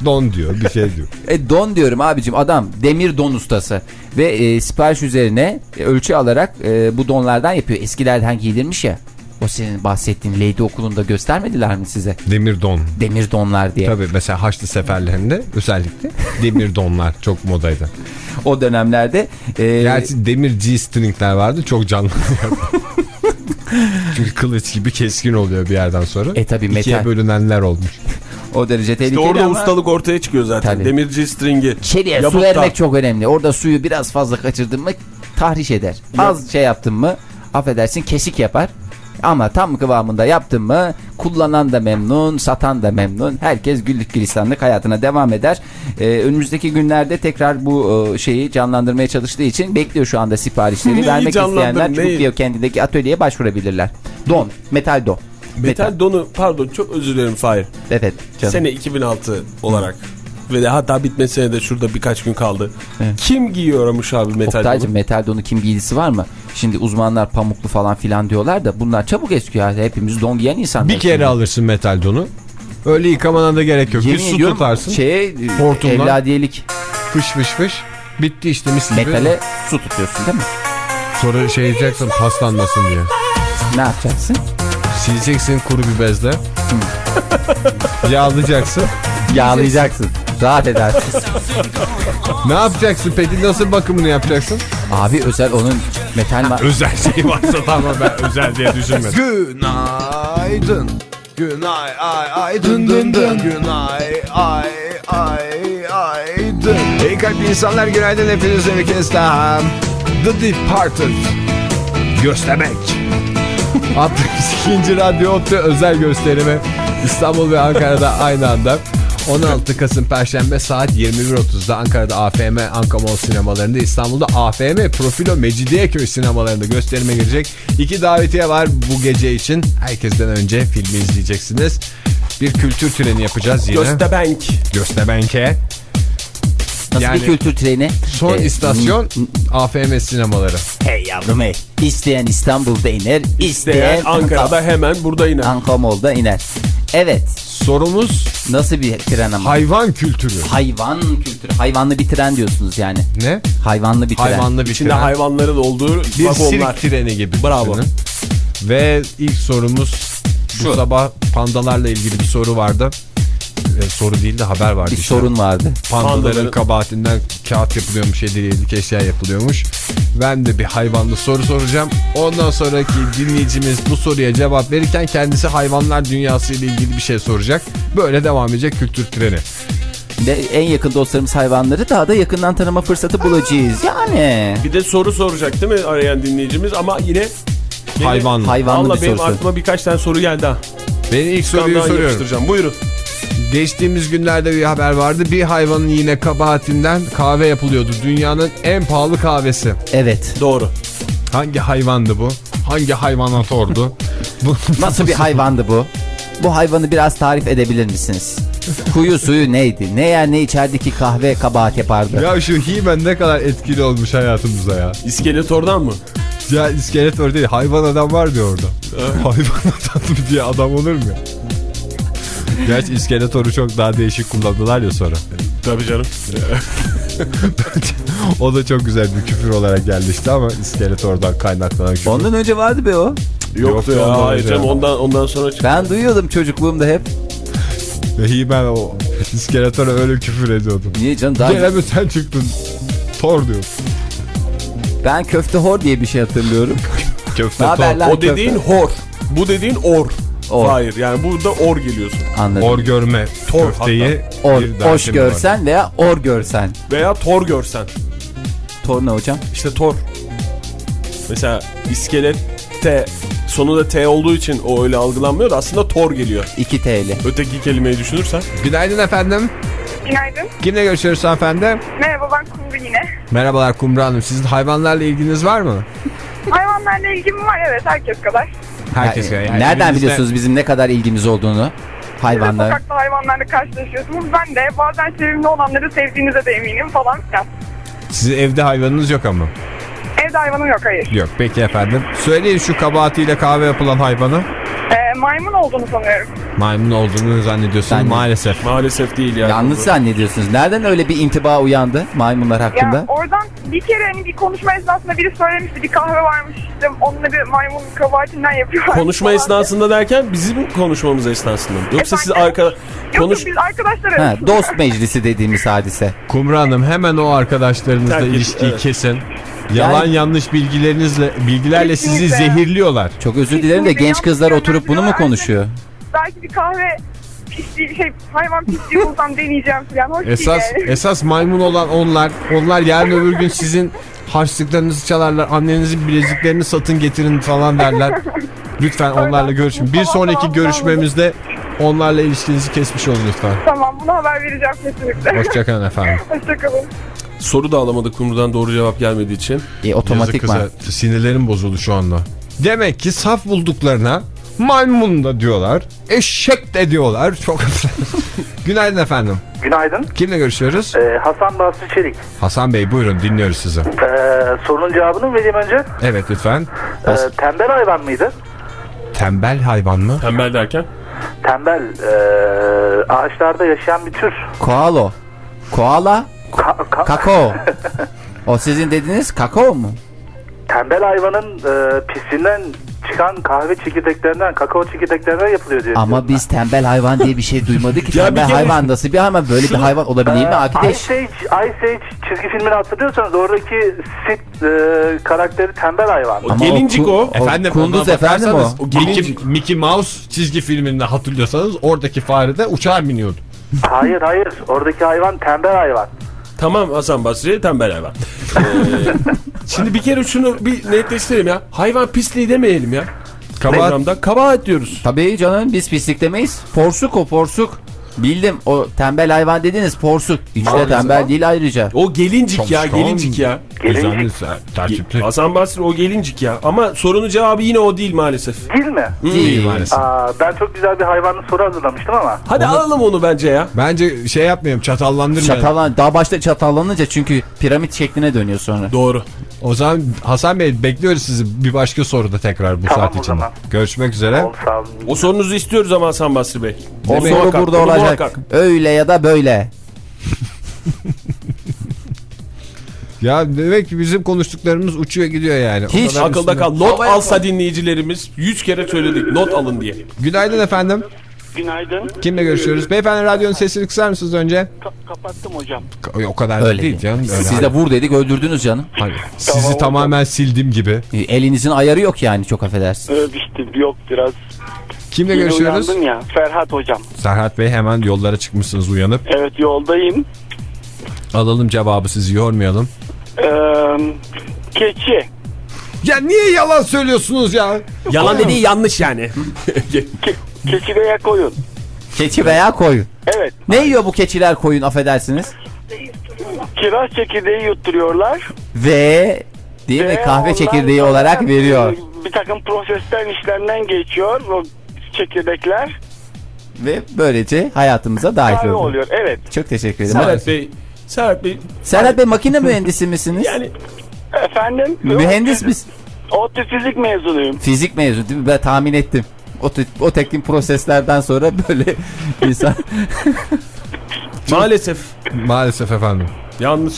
[SPEAKER 1] Don diyor, bir şey diyor. <laughs>
[SPEAKER 5] E, don diyorum abicim adam demir don ustası ve e, sipariş üzerine e, ölçü alarak e, bu donlardan yapıyor. Eskilerden giyilirmiş ya. O senin bahsettiğin Lady okulunda göstermediler mi size?
[SPEAKER 1] Demir don.
[SPEAKER 5] Demir donlar diye.
[SPEAKER 1] Tabii mesela Haçlı seferlerinde özellikle demir donlar çok modaydı.
[SPEAKER 5] O dönemlerde e,
[SPEAKER 1] Gerçi demir G-stringler vardı çok canlı. <laughs> Çünkü kılıç gibi keskin oluyor bir yerden sonra.
[SPEAKER 5] E tabii
[SPEAKER 1] İkiye
[SPEAKER 5] metal.
[SPEAKER 1] bölünenler olmuş.
[SPEAKER 5] O derece
[SPEAKER 4] İşte
[SPEAKER 5] tehlikeli
[SPEAKER 4] orada
[SPEAKER 5] ama
[SPEAKER 4] ustalık ortaya çıkıyor zaten.
[SPEAKER 5] Tabii.
[SPEAKER 4] Demirci stringi.
[SPEAKER 5] içeriye su
[SPEAKER 4] Yapıp da-
[SPEAKER 5] vermek çok önemli. Orada suyu biraz fazla kaçırdın mı tahriş eder. Az şey yaptın mı affedersin kesik yapar. Ama tam kıvamında yaptın mı kullanan da memnun, satan da memnun. Herkes güllük gülistanlık hayatına devam eder. Ee, önümüzdeki günlerde tekrar bu e, şeyi canlandırmaya çalıştığı için bekliyor şu anda siparişleri.
[SPEAKER 4] Neyi
[SPEAKER 5] Vermek isteyenler
[SPEAKER 4] neyi?
[SPEAKER 5] Çubukluyor kendindeki atölyeye başvurabilirler. Don, metal don.
[SPEAKER 4] Metal donu pardon çok özür dilerim Fahir.
[SPEAKER 5] Evet canım.
[SPEAKER 4] Sene 2006 olarak ve de hatta bitmesine de şurada birkaç gün kaldı.
[SPEAKER 5] Evet.
[SPEAKER 4] Kim giyiyormuş abi metal
[SPEAKER 5] Oktaycığım
[SPEAKER 4] donu?
[SPEAKER 5] metal donu kim giydisi var mı? Şimdi uzmanlar pamuklu falan filan diyorlar da bunlar çabuk eskiyor. Hepimiz don giyen insanlar.
[SPEAKER 1] Bir kere alırsın metal donu. Öyle yıkamana da gerek yok. Bir
[SPEAKER 5] Yemin
[SPEAKER 1] su
[SPEAKER 5] ediyorum
[SPEAKER 1] tutarsın.
[SPEAKER 5] Şeye,
[SPEAKER 1] Hortumla.
[SPEAKER 5] evladiyelik
[SPEAKER 1] Fış fış fış. Bitti işte mis gibi.
[SPEAKER 5] metale su tutuyorsun değil mi?
[SPEAKER 1] Sonra şey yapacaksın paslanmasın diye.
[SPEAKER 5] Ne yapacaksın?
[SPEAKER 1] Sileceksin kuru bir bezle. <laughs> Yağlayacaksın.
[SPEAKER 5] Yağlayacaksın. Rahat edersin.
[SPEAKER 1] Ne yapacaksın peki nasıl bakımını yapacaksın?
[SPEAKER 5] Abi özel onun metal ma-
[SPEAKER 1] Özel şey varsa tamam ben özel diye düşünmedim. Günaydın. Günay ay ay dın dın dın. Günay ay ay ay dın. Hey kalpli insanlar günaydın hepinize bir kez daha. The Departed. Göstermek. 62. Radyo Otlu özel gösterimi İstanbul ve Ankara'da aynı anda 16 Kasım Perşembe saat 21.30'da Ankara'da AFM Ankamol sinemalarında İstanbul'da AFM Profilo Mecidiyeköy sinemalarında gösterime girecek. İki davetiye var bu gece için. Herkesten önce filmi izleyeceksiniz. Bir kültür treni yapacağız yine.
[SPEAKER 4] Göstebenk.
[SPEAKER 1] Göstebenke.
[SPEAKER 5] Nasıl
[SPEAKER 1] Yani
[SPEAKER 5] bir kültür treni?
[SPEAKER 1] Son
[SPEAKER 5] Ee,
[SPEAKER 1] istasyon AFM sinemaları.
[SPEAKER 5] Hey yavrum hey. İsteyen İstanbul'da iner.
[SPEAKER 4] İsteyen
[SPEAKER 5] isteyen
[SPEAKER 4] Ankara'da hemen burada iner.
[SPEAKER 5] Ankamol'da iner. Evet.
[SPEAKER 1] Sorumuz
[SPEAKER 5] Nasıl bir tren ama?
[SPEAKER 1] hayvan kültürü.
[SPEAKER 5] Hayvan kültürü. Hayvanlı bir tren diyorsunuz yani.
[SPEAKER 1] Ne?
[SPEAKER 5] Hayvanlı bir tren.
[SPEAKER 1] Hayvanlı bir
[SPEAKER 4] İçinde
[SPEAKER 1] tren.
[SPEAKER 4] hayvanların olduğu
[SPEAKER 1] Bir
[SPEAKER 4] vagonlar.
[SPEAKER 1] sirk treni gibi
[SPEAKER 4] Bravo.
[SPEAKER 1] düşünün. Ve ilk sorumuz bu sabah pandalarla ilgili bir soru vardı. Ee, soru değil de haber vardı.
[SPEAKER 5] Bir
[SPEAKER 1] işte.
[SPEAKER 5] sorun vardı.
[SPEAKER 1] Pandaların
[SPEAKER 4] Pandaların-
[SPEAKER 1] kabahatinden kağıt yapılıyormuş, hediyelik eşya yapılıyormuş. Ben de bir hayvanlı soru soracağım. Ondan sonraki dinleyicimiz bu soruya cevap verirken kendisi hayvanlar dünyası ile ilgili bir şey soracak. Böyle devam edecek kültür treni.
[SPEAKER 5] Ve en yakın dostlarımız hayvanları daha da yakından tanıma fırsatı bulacağız. Yani.
[SPEAKER 4] Bir de soru soracak değil mi arayan dinleyicimiz ama yine
[SPEAKER 1] Hayvanlı.
[SPEAKER 5] Hayvanlı
[SPEAKER 4] Valla
[SPEAKER 5] bir
[SPEAKER 4] benim aklıma birkaç tane soru geldi ha.
[SPEAKER 1] Ben ilk soruyu soruyorum.
[SPEAKER 4] Buyurun.
[SPEAKER 1] Geçtiğimiz günlerde bir haber vardı. Bir hayvanın yine kabahatinden kahve yapılıyordu. Dünyanın en pahalı kahvesi.
[SPEAKER 5] Evet.
[SPEAKER 4] Doğru.
[SPEAKER 1] Hangi hayvandı bu? Hangi hayvanatordu? bu <laughs>
[SPEAKER 5] Nasıl bir hayvandı bu? Bu hayvanı biraz tarif edebilir misiniz? Kuyu suyu neydi? Ne yer ne içerdi ki kahve kabahat yapardı?
[SPEAKER 1] Ya şu He-Man ne kadar etkili olmuş hayatımıza ya.
[SPEAKER 4] İskeletor'dan mı?
[SPEAKER 1] Ya iskelet öyle değil. Hayvan adam var diyor orada. hayvan adam diye adam olur mu ya? Gerçi iskeletoru çok daha değişik kullandılar ya sonra.
[SPEAKER 4] Tabii canım. <laughs>
[SPEAKER 1] O da çok güzel bir küfür olarak geldi işte ama iskeletordan kaynaklanan küfür.
[SPEAKER 5] Ondan önce vardı be o.
[SPEAKER 4] Yoktu ya.
[SPEAKER 1] ondan
[SPEAKER 4] Hayır canım
[SPEAKER 1] ya.
[SPEAKER 4] ondan, ondan sonra çıktı.
[SPEAKER 5] Ben duyuyordum çocukluğumda hep.
[SPEAKER 1] Ve He-Man o iskeletora öyle küfür ediyordu.
[SPEAKER 5] Niye canım? Daha
[SPEAKER 1] Gene mi sen çıktın? Thor diyor.
[SPEAKER 5] Ben köfte hor diye bir şey hatırlıyorum. <laughs>
[SPEAKER 1] Köfte
[SPEAKER 5] lan?
[SPEAKER 4] O dediğin hor. Bu dediğin or.
[SPEAKER 5] Or.
[SPEAKER 4] Hayır yani burada or geliyorsun.
[SPEAKER 5] Anladım.
[SPEAKER 1] Or görme.
[SPEAKER 4] Tor
[SPEAKER 1] Köfteyi
[SPEAKER 5] Or, hoş
[SPEAKER 1] dersim var.
[SPEAKER 5] görsen veya or görsen.
[SPEAKER 4] Veya tor görsen.
[SPEAKER 5] Tor ne hocam?
[SPEAKER 4] İşte tor. Mesela iskelette sonunda T olduğu için o öyle algılanmıyor da aslında tor geliyor.
[SPEAKER 5] 2 TL.
[SPEAKER 4] Öteki kelimeyi düşünürsen.
[SPEAKER 1] Günaydın efendim.
[SPEAKER 9] Günaydın.
[SPEAKER 1] Kimle görüşüyoruz hanımefendi?
[SPEAKER 9] Merhaba ben Kumru yine.
[SPEAKER 1] Merhabalar Kumru Hanım. Sizin hayvanlarla ilginiz var mı?
[SPEAKER 9] Hayvanlarla ilgim var evet herkes kadar.
[SPEAKER 1] Herkes
[SPEAKER 5] Yani
[SPEAKER 1] yani
[SPEAKER 5] nereden
[SPEAKER 1] evinizde-
[SPEAKER 5] biliyorsunuz bizim ne kadar ilgimiz olduğunu? Hayvanlar.
[SPEAKER 9] Sokakta hayvanlarla karşılaşıyorsunuz. Ben de bazen sevimli olanları sevdiğinize de eminim falan.
[SPEAKER 1] Sizin evde hayvanınız yok ama.
[SPEAKER 9] evde hayvanım yok hayır.
[SPEAKER 1] Yok peki efendim. Söyleyin şu kabahatiyle kahve yapılan hayvanı.
[SPEAKER 9] Ee, maymun olduğunu sanıyorum.
[SPEAKER 1] Maymun olduğunu zannediyorsunuz
[SPEAKER 5] Ben-
[SPEAKER 1] maalesef.
[SPEAKER 4] Maalesef değil yani.
[SPEAKER 5] Yanlış zannediyorsunuz. Nereden öyle bir intiba uyandı maymunlar hakkında?
[SPEAKER 9] Ya oradan bir kere hani bir konuşma esnasında biri söylemişti bir kahve varmış işte onunla bir maymun kabahatinden yapıyorlar.
[SPEAKER 4] Konuşma
[SPEAKER 9] falan.
[SPEAKER 4] esnasında derken bizim konuşmamız esnasında mı? Yoksa siz
[SPEAKER 9] Efendim?
[SPEAKER 4] arka
[SPEAKER 9] Yok
[SPEAKER 4] konuş
[SPEAKER 9] yok biz arkadaşlar
[SPEAKER 5] Ha, dost meclisi dediğimiz hadise.
[SPEAKER 1] Kumru Hanım hemen o arkadaşlarınızla
[SPEAKER 4] Terk
[SPEAKER 1] ilişkiyi
[SPEAKER 4] evet.
[SPEAKER 1] kesin. Yalan
[SPEAKER 5] Yani-
[SPEAKER 1] yanlış bilgilerinizle bilgilerle sizi
[SPEAKER 9] Kesinlikle.
[SPEAKER 1] zehirliyorlar.
[SPEAKER 5] Çok özür dilerim de genç kızlar oturup bunu mu konuşuyor?
[SPEAKER 9] Belki bir kahve pisliği şey hayvan pisliği bulsam deneyeceğim falan. Hoş
[SPEAKER 1] Esas
[SPEAKER 9] değil
[SPEAKER 1] esas maymun olan onlar. Onlar yarın öbür gün sizin harçlıklarınızı çalarlar. Annenizin bileziklerini satın getirin falan derler. Lütfen onlarla görüşün. Bir sonraki görüşmemizde onlarla ilişkinizi kesmiş olun lütfen.
[SPEAKER 9] Tamam bunu haber vereceğim kesinlikle.
[SPEAKER 1] Hoşçakalın efendim. <laughs>
[SPEAKER 9] Hoşçakalın.
[SPEAKER 4] soru da alamadık Kumru'dan doğru cevap gelmediği için.
[SPEAKER 5] E, otomatikman.
[SPEAKER 1] Yazık kıza. Sinirlerim bozuldu şu anda. Demek ki saf bulduklarına maymun da diyorlar. Eşek de diyorlar. Çok <laughs> Günaydın efendim.
[SPEAKER 10] Günaydın.
[SPEAKER 1] Kimle görüşüyoruz?
[SPEAKER 10] Ee, Hasan Basri Çelik.
[SPEAKER 1] Hasan Bey buyurun dinliyoruz sizi.
[SPEAKER 10] Ee, sorunun cevabını vereyim önce?
[SPEAKER 1] Evet lütfen.
[SPEAKER 10] Ee, tembel hayvan mıydı?
[SPEAKER 1] Tembel hayvan mı?
[SPEAKER 4] Tembel derken?
[SPEAKER 11] tembel e, ağaçlarda yaşayan bir tür.
[SPEAKER 5] Koalo. Koala.
[SPEAKER 11] Ka- ka-
[SPEAKER 5] Kakao. <laughs> O sizin dediğiniz kakao mu?
[SPEAKER 11] tembel hayvanın e, pisliğinden çıkan kahve çekirdeklerinden, kakao çekirdeklerinden yapılıyor diye.
[SPEAKER 5] Ama biz tembel hayvan diye bir şey duymadık ki. <laughs>
[SPEAKER 4] Ya
[SPEAKER 5] tembel
[SPEAKER 4] kere-
[SPEAKER 5] hayvan nasıl bir hayvan? Böyle bir hayvan olabilir mi?
[SPEAKER 11] Ee,
[SPEAKER 5] Akideş.
[SPEAKER 11] Ice Age, Ice Age çizgi filmini hatırlıyorsanız oradaki Sid e, karakteri tembel hayvan.
[SPEAKER 4] O gelincik
[SPEAKER 5] ku-
[SPEAKER 4] o.
[SPEAKER 1] Efendim
[SPEAKER 5] Kunduz efendim o.
[SPEAKER 4] O
[SPEAKER 1] Mickey,
[SPEAKER 4] gelincik.
[SPEAKER 1] Mickey Mouse çizgi filminde hatırlıyorsanız oradaki fare de uçağa biniyordu.
[SPEAKER 11] Hayır hayır oradaki hayvan tembel hayvan.
[SPEAKER 4] Tamam Hasan Basri tembel hayvan. Ee, <laughs> şimdi bir kere şunu bir netleştirelim ya. Hayvan pisliği demeyelim ya.
[SPEAKER 1] Kabahat-
[SPEAKER 4] Programda kabahat diyoruz.
[SPEAKER 5] Tabii canım biz pislik demeyiz. Porsuk o porsuk. Bildim o tembel hayvan dediniz porsuk. Hiç de tembel değil ayrıca.
[SPEAKER 4] O gelincik ya
[SPEAKER 1] Çalışkan.
[SPEAKER 4] gelincik ya.
[SPEAKER 1] Güzel, tertipli.
[SPEAKER 4] Hasan Basri o gelincik ya. Ama sorunun cevabı yine o değil maalesef.
[SPEAKER 11] Değil mi?
[SPEAKER 5] Değil.
[SPEAKER 1] maalesef.
[SPEAKER 11] Aa, ben çok güzel bir hayvanlı soru hazırlamıştım ama.
[SPEAKER 4] Hadi alalım onu bence ya.
[SPEAKER 1] Bence şey yapmayalım çatallandırmayalım.
[SPEAKER 5] Çatallan daha başta çatallanınca çünkü piramit şekline dönüyor sonra.
[SPEAKER 4] Doğru.
[SPEAKER 1] O zaman Hasan Bey bekliyoruz sizi bir başka soruda tekrar bu
[SPEAKER 11] Tamam
[SPEAKER 1] saat
[SPEAKER 11] zaman.
[SPEAKER 1] Görüşmek üzere.
[SPEAKER 11] Ol, sağ olun.
[SPEAKER 4] O sorunuzu istiyoruz ama Hasan Basri Bey.
[SPEAKER 5] O
[SPEAKER 4] Demek-
[SPEAKER 5] soru
[SPEAKER 4] Muhakkak,
[SPEAKER 5] burada
[SPEAKER 4] bunu
[SPEAKER 5] olacak.
[SPEAKER 4] muhakkak.
[SPEAKER 5] Öyle ya da böyle.
[SPEAKER 1] Ya demek ki bizim konuştuklarımız uçuyor gidiyor yani.
[SPEAKER 5] Hiç
[SPEAKER 4] Akılda kal. Not alsa dinleyicilerimiz 100 kere söyledik. Not alın diye.
[SPEAKER 1] Günaydın efendim.
[SPEAKER 12] Günaydın.
[SPEAKER 1] Kimle görüşüyoruz? Beyefendi radyonun sesini kısar mısınız önce?
[SPEAKER 12] Ka- kapattım hocam.
[SPEAKER 1] O kadar da
[SPEAKER 5] Öyle
[SPEAKER 1] değil canım. Öyle
[SPEAKER 5] Siz de vur dedik öldürdünüz canım.
[SPEAKER 1] Hani sizi tamamen sildim gibi.
[SPEAKER 5] E, Elinizin ayarı yok yani çok affedersin.
[SPEAKER 12] Öpüştüm yok biraz.
[SPEAKER 1] Kimle
[SPEAKER 12] Yeni
[SPEAKER 1] görüşüyoruz?
[SPEAKER 12] uyandım ya. Ferhat hocam.
[SPEAKER 1] Serhat Bey hemen yollara çıkmışsınız uyanıp.
[SPEAKER 12] Evet yoldayım.
[SPEAKER 1] Alalım cevabı sizi yormayalım.
[SPEAKER 12] Ee, keçi.
[SPEAKER 1] Ya niye yalan söylüyorsunuz ya?
[SPEAKER 4] Yalan dediği yanlış yani.
[SPEAKER 12] Ke- keçi veya koyun.
[SPEAKER 5] Keçi veya koyun.
[SPEAKER 12] Evet.
[SPEAKER 5] Ne yiyor bu keçiler koyun affedersiniz?
[SPEAKER 12] Kiraz çekirdeği yutturuyorlar.
[SPEAKER 5] Ve değil mi
[SPEAKER 12] Ve
[SPEAKER 5] kahve
[SPEAKER 12] onlar
[SPEAKER 5] çekirdeği olarak veriyor.
[SPEAKER 12] Bir takım prosesten işlemden geçiyor o çekirdekler.
[SPEAKER 5] Ve böylece hayatımıza dahil
[SPEAKER 12] Kahve
[SPEAKER 5] oluyor.
[SPEAKER 12] oluyor. Evet.
[SPEAKER 5] Çok teşekkür ederim.
[SPEAKER 4] Serhat Bey. Serhat Bey.
[SPEAKER 5] Serhat Bey makine mühendisi misiniz?
[SPEAKER 4] Yani
[SPEAKER 12] Efendim?
[SPEAKER 5] Mühendis misin?
[SPEAKER 12] ODTÜ fizik mezunuyum.
[SPEAKER 5] Fizik mezunu değil mi? Ben tahmin ettim. O, o teknik proseslerden sonra böyle <laughs> insan...
[SPEAKER 4] maalesef
[SPEAKER 1] Maalesef efendim.
[SPEAKER 4] yanlış.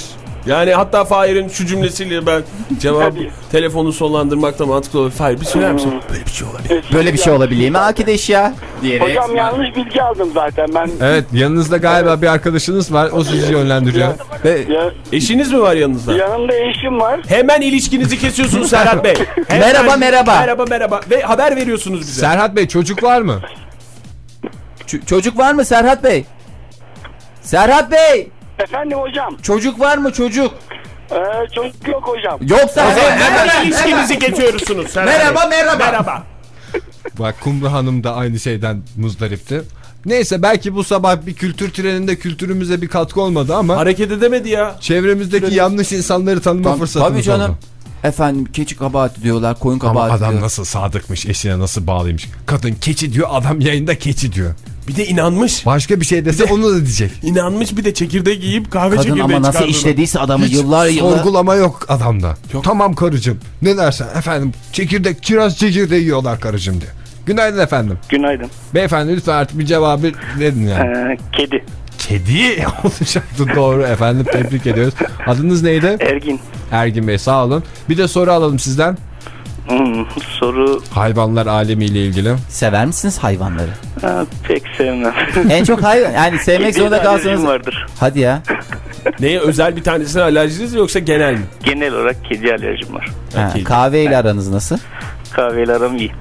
[SPEAKER 4] Yani hatta Fahir'in şu cümlesiyle ben cevap telefonu sonlandırmakta mantıklı olur. Fahir bir söyler misin? Böyle bir şey olabilir.
[SPEAKER 5] Böyle bir şey olabilir mi Akideş ya? Diyerek.
[SPEAKER 12] Hocam yanlış bilgi aldım zaten ben.
[SPEAKER 1] Evet yanınızda galiba bir arkadaşınız var. O sizi yönlendiriyor.
[SPEAKER 5] Ve
[SPEAKER 12] Ya,
[SPEAKER 4] Eşiniz mi var yanınızda?
[SPEAKER 12] yanımda eşim var.
[SPEAKER 4] Hemen ilişkinizi kesiyorsunuz Serhat Bey. <laughs> Hemen-
[SPEAKER 5] Merhaba, merhaba.
[SPEAKER 4] Merhaba merhaba. Ve haber veriyorsunuz bize.
[SPEAKER 1] Serhat Bey çocuk var mı?
[SPEAKER 5] Ç- çocuk var mı Serhat Bey? Serhat Bey!
[SPEAKER 12] Efendim hocam.
[SPEAKER 5] Çocuk var mı çocuk?
[SPEAKER 12] Ee, çocuk yok hocam.
[SPEAKER 5] Yoksa
[SPEAKER 4] Hemen ilişkinizi kesiyorsunuz Serhat
[SPEAKER 5] Merhaba, merhaba.
[SPEAKER 4] Merhaba.
[SPEAKER 1] Bak Kumru Hanım da aynı şeyden muzdaripti. Neyse belki bu sabah bir kültür treninde kültürümüze bir katkı olmadı ama
[SPEAKER 4] Hareket edemedi ya.
[SPEAKER 1] çevremizdeki yanlış insanları tanıma
[SPEAKER 5] Tabii,
[SPEAKER 1] fırsatımız
[SPEAKER 5] tabii canım.
[SPEAKER 1] oldu.
[SPEAKER 5] Efendim keçi kabahati diyorlar, koyun
[SPEAKER 1] Ama
[SPEAKER 5] kabahati
[SPEAKER 1] adam
[SPEAKER 5] diyor.
[SPEAKER 1] nasıl sadıkmış, eşine nasıl bağlıymış. Kadın keçi diyor, adam yayında keçi diyor.
[SPEAKER 4] Bir de inanmış.
[SPEAKER 1] Başka bir şey dese onu da diyecek. <laughs>
[SPEAKER 4] İnanmış bir de çekirdek yiyip kahve
[SPEAKER 5] Kadın
[SPEAKER 4] çekirdeği
[SPEAKER 5] ama nasıl işlediyse adamı
[SPEAKER 1] Hiç
[SPEAKER 5] yıllar yıllar.
[SPEAKER 1] sorgulama yok adamda. Tamam karıcığım. Ne dersen efendim çekirdek, kiraz çekirdeği yiyorlar karıcığım diyor. Günaydın efendim.
[SPEAKER 12] Günaydın.
[SPEAKER 1] Beyefendi lütfen artık bir cevabı verin yani.
[SPEAKER 12] Ee, kedi.
[SPEAKER 1] Kedi <laughs> olacaktı doğru efendim tebrik ediyoruz. Adınız neydi?
[SPEAKER 12] Ergin.
[SPEAKER 1] Ergin Bey sağ olun. Bir de soru alalım sizden.
[SPEAKER 12] Hmm, soru
[SPEAKER 1] Hayvanlar alemiyle ilgili.
[SPEAKER 5] Sever misiniz hayvanları?
[SPEAKER 12] ha, pek sevmem. <laughs>
[SPEAKER 5] en çok hayvan yani <laughs> sevmek zorunda
[SPEAKER 12] alerjim
[SPEAKER 5] kalsanız.
[SPEAKER 12] vardır.
[SPEAKER 5] Hadi ya. <laughs>
[SPEAKER 4] Neye özel bir tanesine alerjiniz mi yoksa genel mi?
[SPEAKER 12] Genel olarak kedi alerjim var.
[SPEAKER 5] Ha, kahveyle aranız nasıl?
[SPEAKER 12] Kahveyle aram iyi.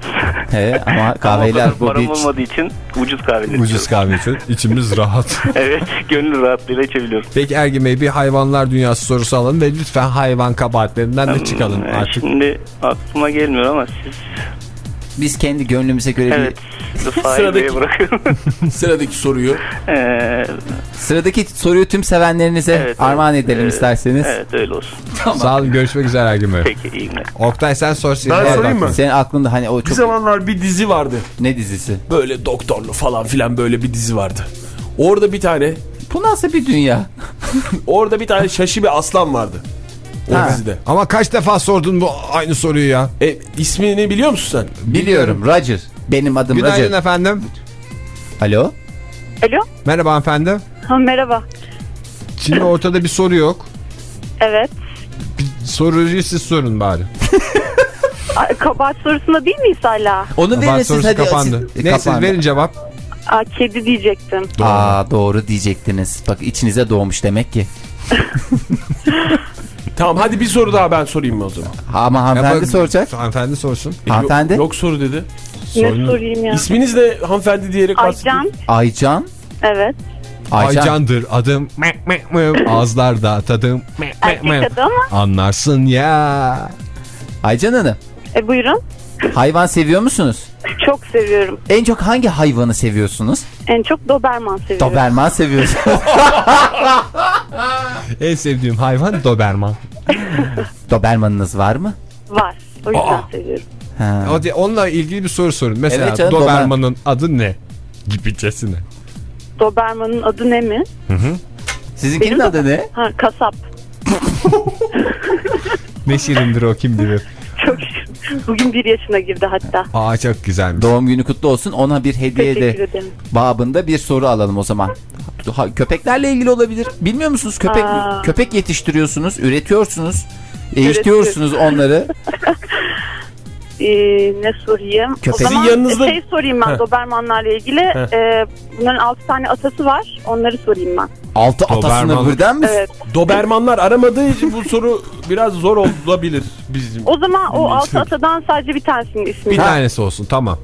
[SPEAKER 5] He, ama <laughs> kahveler
[SPEAKER 12] Ama
[SPEAKER 5] bu
[SPEAKER 12] param
[SPEAKER 5] bir
[SPEAKER 12] olmadığı için ucuz kahveler
[SPEAKER 1] Ucuz kahve için içimiz rahat. <laughs>
[SPEAKER 12] Evet gönül rahatlığıyla içebiliyorum.
[SPEAKER 1] Peki Ergin Bey bir hayvanlar dünyası sorusu alalım ve lütfen hayvan kabahatlerinden de çıkalım
[SPEAKER 12] Hmm,
[SPEAKER 1] artık.
[SPEAKER 12] Şimdi aklıma gelmiyor ama siz
[SPEAKER 5] biz kendi gönlümüze göre
[SPEAKER 12] evet Fahir
[SPEAKER 4] Sıradaki-. <laughs> Sıradaki soruyu.
[SPEAKER 12] Ee,
[SPEAKER 5] bir sıradaki soruyu tüm sevenlerinize
[SPEAKER 12] evet,
[SPEAKER 5] armağan
[SPEAKER 12] evet.
[SPEAKER 5] edelim
[SPEAKER 12] Ee,
[SPEAKER 5] isterseniz.
[SPEAKER 12] Evet öyle olsun.
[SPEAKER 1] Sağ olun görüşmek üzere Ergin Bey.
[SPEAKER 12] Peki iyi günler.
[SPEAKER 1] Oktay sen sor.
[SPEAKER 4] Ben sorayım mı?
[SPEAKER 5] Senin aklında hani o
[SPEAKER 4] Bir
[SPEAKER 5] çok
[SPEAKER 4] zamanlar bir dizi vardı.
[SPEAKER 5] ne dizisi?
[SPEAKER 4] Böyle doktorlu falan filan böyle bir dizi vardı. Orada bir tane
[SPEAKER 5] Bu nasıl bir dünya? <laughs>
[SPEAKER 4] orada bir tane şaşı bir aslan vardı. O
[SPEAKER 5] Ha.
[SPEAKER 4] dizide.
[SPEAKER 1] Ama kaç defa sordun bu aynı soruyu ya?
[SPEAKER 4] E, ismini biliyor musun sen?
[SPEAKER 5] Biliyorum Roger. Benim adım
[SPEAKER 1] Günaydın
[SPEAKER 5] Roger.
[SPEAKER 1] efendim.
[SPEAKER 5] Alo.
[SPEAKER 13] Alo.
[SPEAKER 1] Merhaba hanımefendi.
[SPEAKER 13] Ha, merhaba.
[SPEAKER 1] Şimdi ortada bir soru yok.
[SPEAKER 13] Evet.
[SPEAKER 1] Soruyu siz sorun bari.
[SPEAKER 13] Aa, Kabahat sorusunda değil miyiz hala?
[SPEAKER 5] Onu verin siz
[SPEAKER 1] sorusu
[SPEAKER 5] hadi.
[SPEAKER 1] kapandı.
[SPEAKER 5] Siz-
[SPEAKER 1] Neyse
[SPEAKER 5] kapandı.
[SPEAKER 1] verin cevap.
[SPEAKER 13] Aa, kedi diyecektim.
[SPEAKER 5] Aa doğru diyecektiniz. Bak içinize doğmuş demek ki. <laughs>
[SPEAKER 4] Tamam hadi bir soru daha ben sorayım mı o zaman?
[SPEAKER 5] Ha, Ama hanımefendi
[SPEAKER 1] bak-
[SPEAKER 5] soracak.
[SPEAKER 1] Hanımefendi sorsun.
[SPEAKER 5] Hanımefendi?
[SPEAKER 4] Yok, yok soru dedi.
[SPEAKER 13] Ne sorayım ya?
[SPEAKER 4] İsminiz ne hanımefendi diyerek
[SPEAKER 13] Aycan.
[SPEAKER 5] Aycan.
[SPEAKER 13] Evet.
[SPEAKER 5] Aycan.
[SPEAKER 1] Aycan'dır adım. <laughs> Mek mek mek. Ağızlarda tadım. Mek mek mek.
[SPEAKER 13] Adı ama.
[SPEAKER 1] Anlarsın ya.
[SPEAKER 5] Aycan Hanım.
[SPEAKER 13] E buyurun.
[SPEAKER 5] Hayvan seviyor musunuz?
[SPEAKER 13] Çok seviyorum.
[SPEAKER 5] En çok hangi hayvanı seviyorsunuz?
[SPEAKER 13] En çok Doberman seviyorum.
[SPEAKER 5] Doberman seviyorsunuz. <laughs>
[SPEAKER 1] En sevdiğim hayvan Doberman.
[SPEAKER 5] Dobermanınız var mı?
[SPEAKER 13] Var. O yüzden
[SPEAKER 1] Aa.
[SPEAKER 13] seviyorum.
[SPEAKER 5] Ha.
[SPEAKER 1] Hadi onunla ilgili bir soru sorun. Mesela
[SPEAKER 5] Evet canım,
[SPEAKER 1] Doberman'ın adı ne? Gibicesine.
[SPEAKER 13] Doberman'ın adı ne mi?
[SPEAKER 5] Sizinkinin
[SPEAKER 13] Benim
[SPEAKER 5] adı ne?
[SPEAKER 13] Ha kasap. <laughs>
[SPEAKER 1] Ne şirindir o kim bilir.
[SPEAKER 13] Çok. Bugün bir yaşına girdi hatta.
[SPEAKER 1] Aa çok güzelmiş.
[SPEAKER 5] Doğum günü kutlu olsun. Ona bir hediye
[SPEAKER 13] Teşekkür
[SPEAKER 5] de
[SPEAKER 13] ederim.
[SPEAKER 5] babında bir soru alalım o zaman. Ha, köpeklerle ilgili olabilir. Bilmiyor musunuz? Köpek
[SPEAKER 13] Aa.
[SPEAKER 5] köpek yetiştiriyorsunuz, üretiyorsunuz. Eğitiyorsunuz onları. <laughs>
[SPEAKER 13] Ee, ne sorayım?
[SPEAKER 5] Köpeğin
[SPEAKER 13] o zaman
[SPEAKER 4] yanınızda-
[SPEAKER 13] şey sorayım ben
[SPEAKER 4] Heh.
[SPEAKER 13] Dobermanlarla ilgili.
[SPEAKER 4] Heh.
[SPEAKER 13] Ee, bunların 6 tane atası var. Onları sorayım ben.
[SPEAKER 5] Altı atasını
[SPEAKER 1] Doberman.
[SPEAKER 5] birden mi?
[SPEAKER 13] Evet.
[SPEAKER 4] Dobermanlar aramadığı için bu soru biraz zor olabilir bizim.
[SPEAKER 13] O zaman o 6
[SPEAKER 4] Bilmiyorum.
[SPEAKER 13] atadan sadece bir tanesinin ismini.
[SPEAKER 1] Bir tanesi olsun tamam.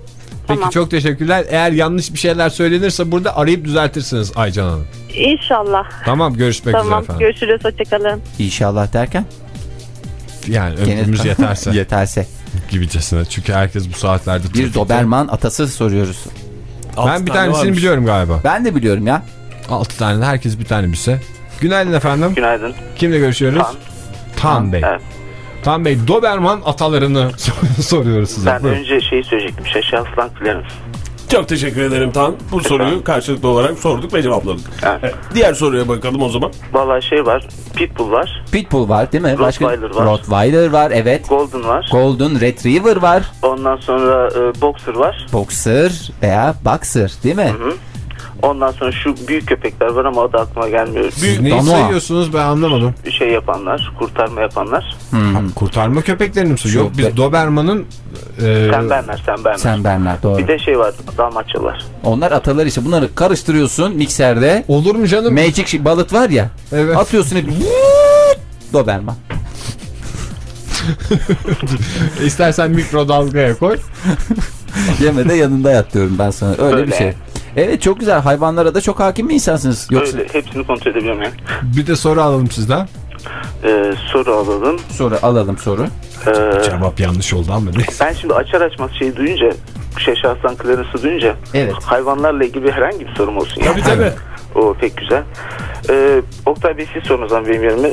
[SPEAKER 1] Peki
[SPEAKER 13] Tamam.
[SPEAKER 1] çok teşekkürler. Eğer yanlış bir şeyler söylenirse burada arayıp düzeltirsiniz Aycan Hanım.
[SPEAKER 13] İnşallah.
[SPEAKER 1] Tamam görüşmek üzere
[SPEAKER 13] Tamam.
[SPEAKER 1] efendim.
[SPEAKER 13] Görüşürüz. Hoşçakalın.
[SPEAKER 5] İnşallah derken.
[SPEAKER 1] Yani
[SPEAKER 5] Gene-
[SPEAKER 1] ömrümüz yeterse <laughs>
[SPEAKER 5] Yeterse.
[SPEAKER 1] gibicesine. Çünkü herkes bu saatlerde
[SPEAKER 5] Bir. Doberman atası soruyoruz.
[SPEAKER 4] Altı
[SPEAKER 1] Ben bir
[SPEAKER 4] tane
[SPEAKER 1] tanesini
[SPEAKER 4] varmış.
[SPEAKER 1] biliyorum galiba.
[SPEAKER 5] Ben de biliyorum ya.
[SPEAKER 1] 6 tane de herkes bir tane bilse. Günaydın efendim.
[SPEAKER 14] Günaydın.
[SPEAKER 1] Kimle görüşüyoruz?
[SPEAKER 14] Tan.
[SPEAKER 1] Tan Bey.
[SPEAKER 14] Evet.
[SPEAKER 1] Tan Bey Doberman atalarını <laughs> soruyoruz size.
[SPEAKER 14] Ben
[SPEAKER 1] Buyurun.
[SPEAKER 14] önce şeyi söyleyecektim. Şaşı Aslan Clarence.
[SPEAKER 4] Çok teşekkür ederim Tan. Bu soruyu karşılıklı olarak sorduk ve cevapladık.
[SPEAKER 14] Evet.
[SPEAKER 4] Evet, Diğer soruya bakalım o zaman.
[SPEAKER 14] Valla şey var. Pitbull var.
[SPEAKER 5] Pitbull var değil mi?
[SPEAKER 14] Rottweiler var.
[SPEAKER 5] Rottweiler var evet.
[SPEAKER 14] Golden var.
[SPEAKER 5] Golden Retriever var.
[SPEAKER 14] Ondan sonra e, Boxer var.
[SPEAKER 5] Boxer veya Boxer değil mi?
[SPEAKER 14] Ondan sonra şu büyük köpekler var ama o da aklıma gelmiyor.
[SPEAKER 1] Siz neyi
[SPEAKER 5] Danoa.
[SPEAKER 1] sayıyorsunuz ben anlamadım.
[SPEAKER 14] Şey yapanlar, kurtarma yapanlar.
[SPEAKER 5] Hmm.
[SPEAKER 1] Kurtarma köpeklerini mi? Yok biz Doberman'ın e,
[SPEAKER 14] Sen Bernard, sen Bernard.
[SPEAKER 5] Sen Bernard doğru.
[SPEAKER 14] Bir de şey var, Dalmaçyalar.
[SPEAKER 5] Onlar atalar işte bunları karıştırıyorsun mikserde.
[SPEAKER 1] olur mu canım?
[SPEAKER 5] Magic balık var ya.
[SPEAKER 1] Evet.
[SPEAKER 5] Atıyorsun hep. Doberman. <laughs>
[SPEAKER 1] İstersen mikrodalgaya koy.
[SPEAKER 5] Yeme de yanında yat diyorum ben sana. Öyle,
[SPEAKER 14] Öyle.
[SPEAKER 5] bir şey. Evet çok güzel. Hayvanlara da çok hakim bir insansınız. Yoksa
[SPEAKER 14] Öyle hepsini kontrol edebiliyorum yani.
[SPEAKER 1] Bir de soru alalım sizden.
[SPEAKER 14] Ee, soru alalım.
[SPEAKER 5] soru alalım soru.
[SPEAKER 14] Ee,
[SPEAKER 1] Cevap yanlış oldu ama neyse.
[SPEAKER 14] ben şimdi açar açmaz şeyi duyunca, Aslan Clarence'ı duyunca
[SPEAKER 5] Evet.
[SPEAKER 14] hayvanlarla ilgili herhangi bir sorum olsun.
[SPEAKER 4] Tabii tabii. <laughs>
[SPEAKER 14] O pek güzel. Ee, Oktay Bey siz sorun o zaman benim yerime.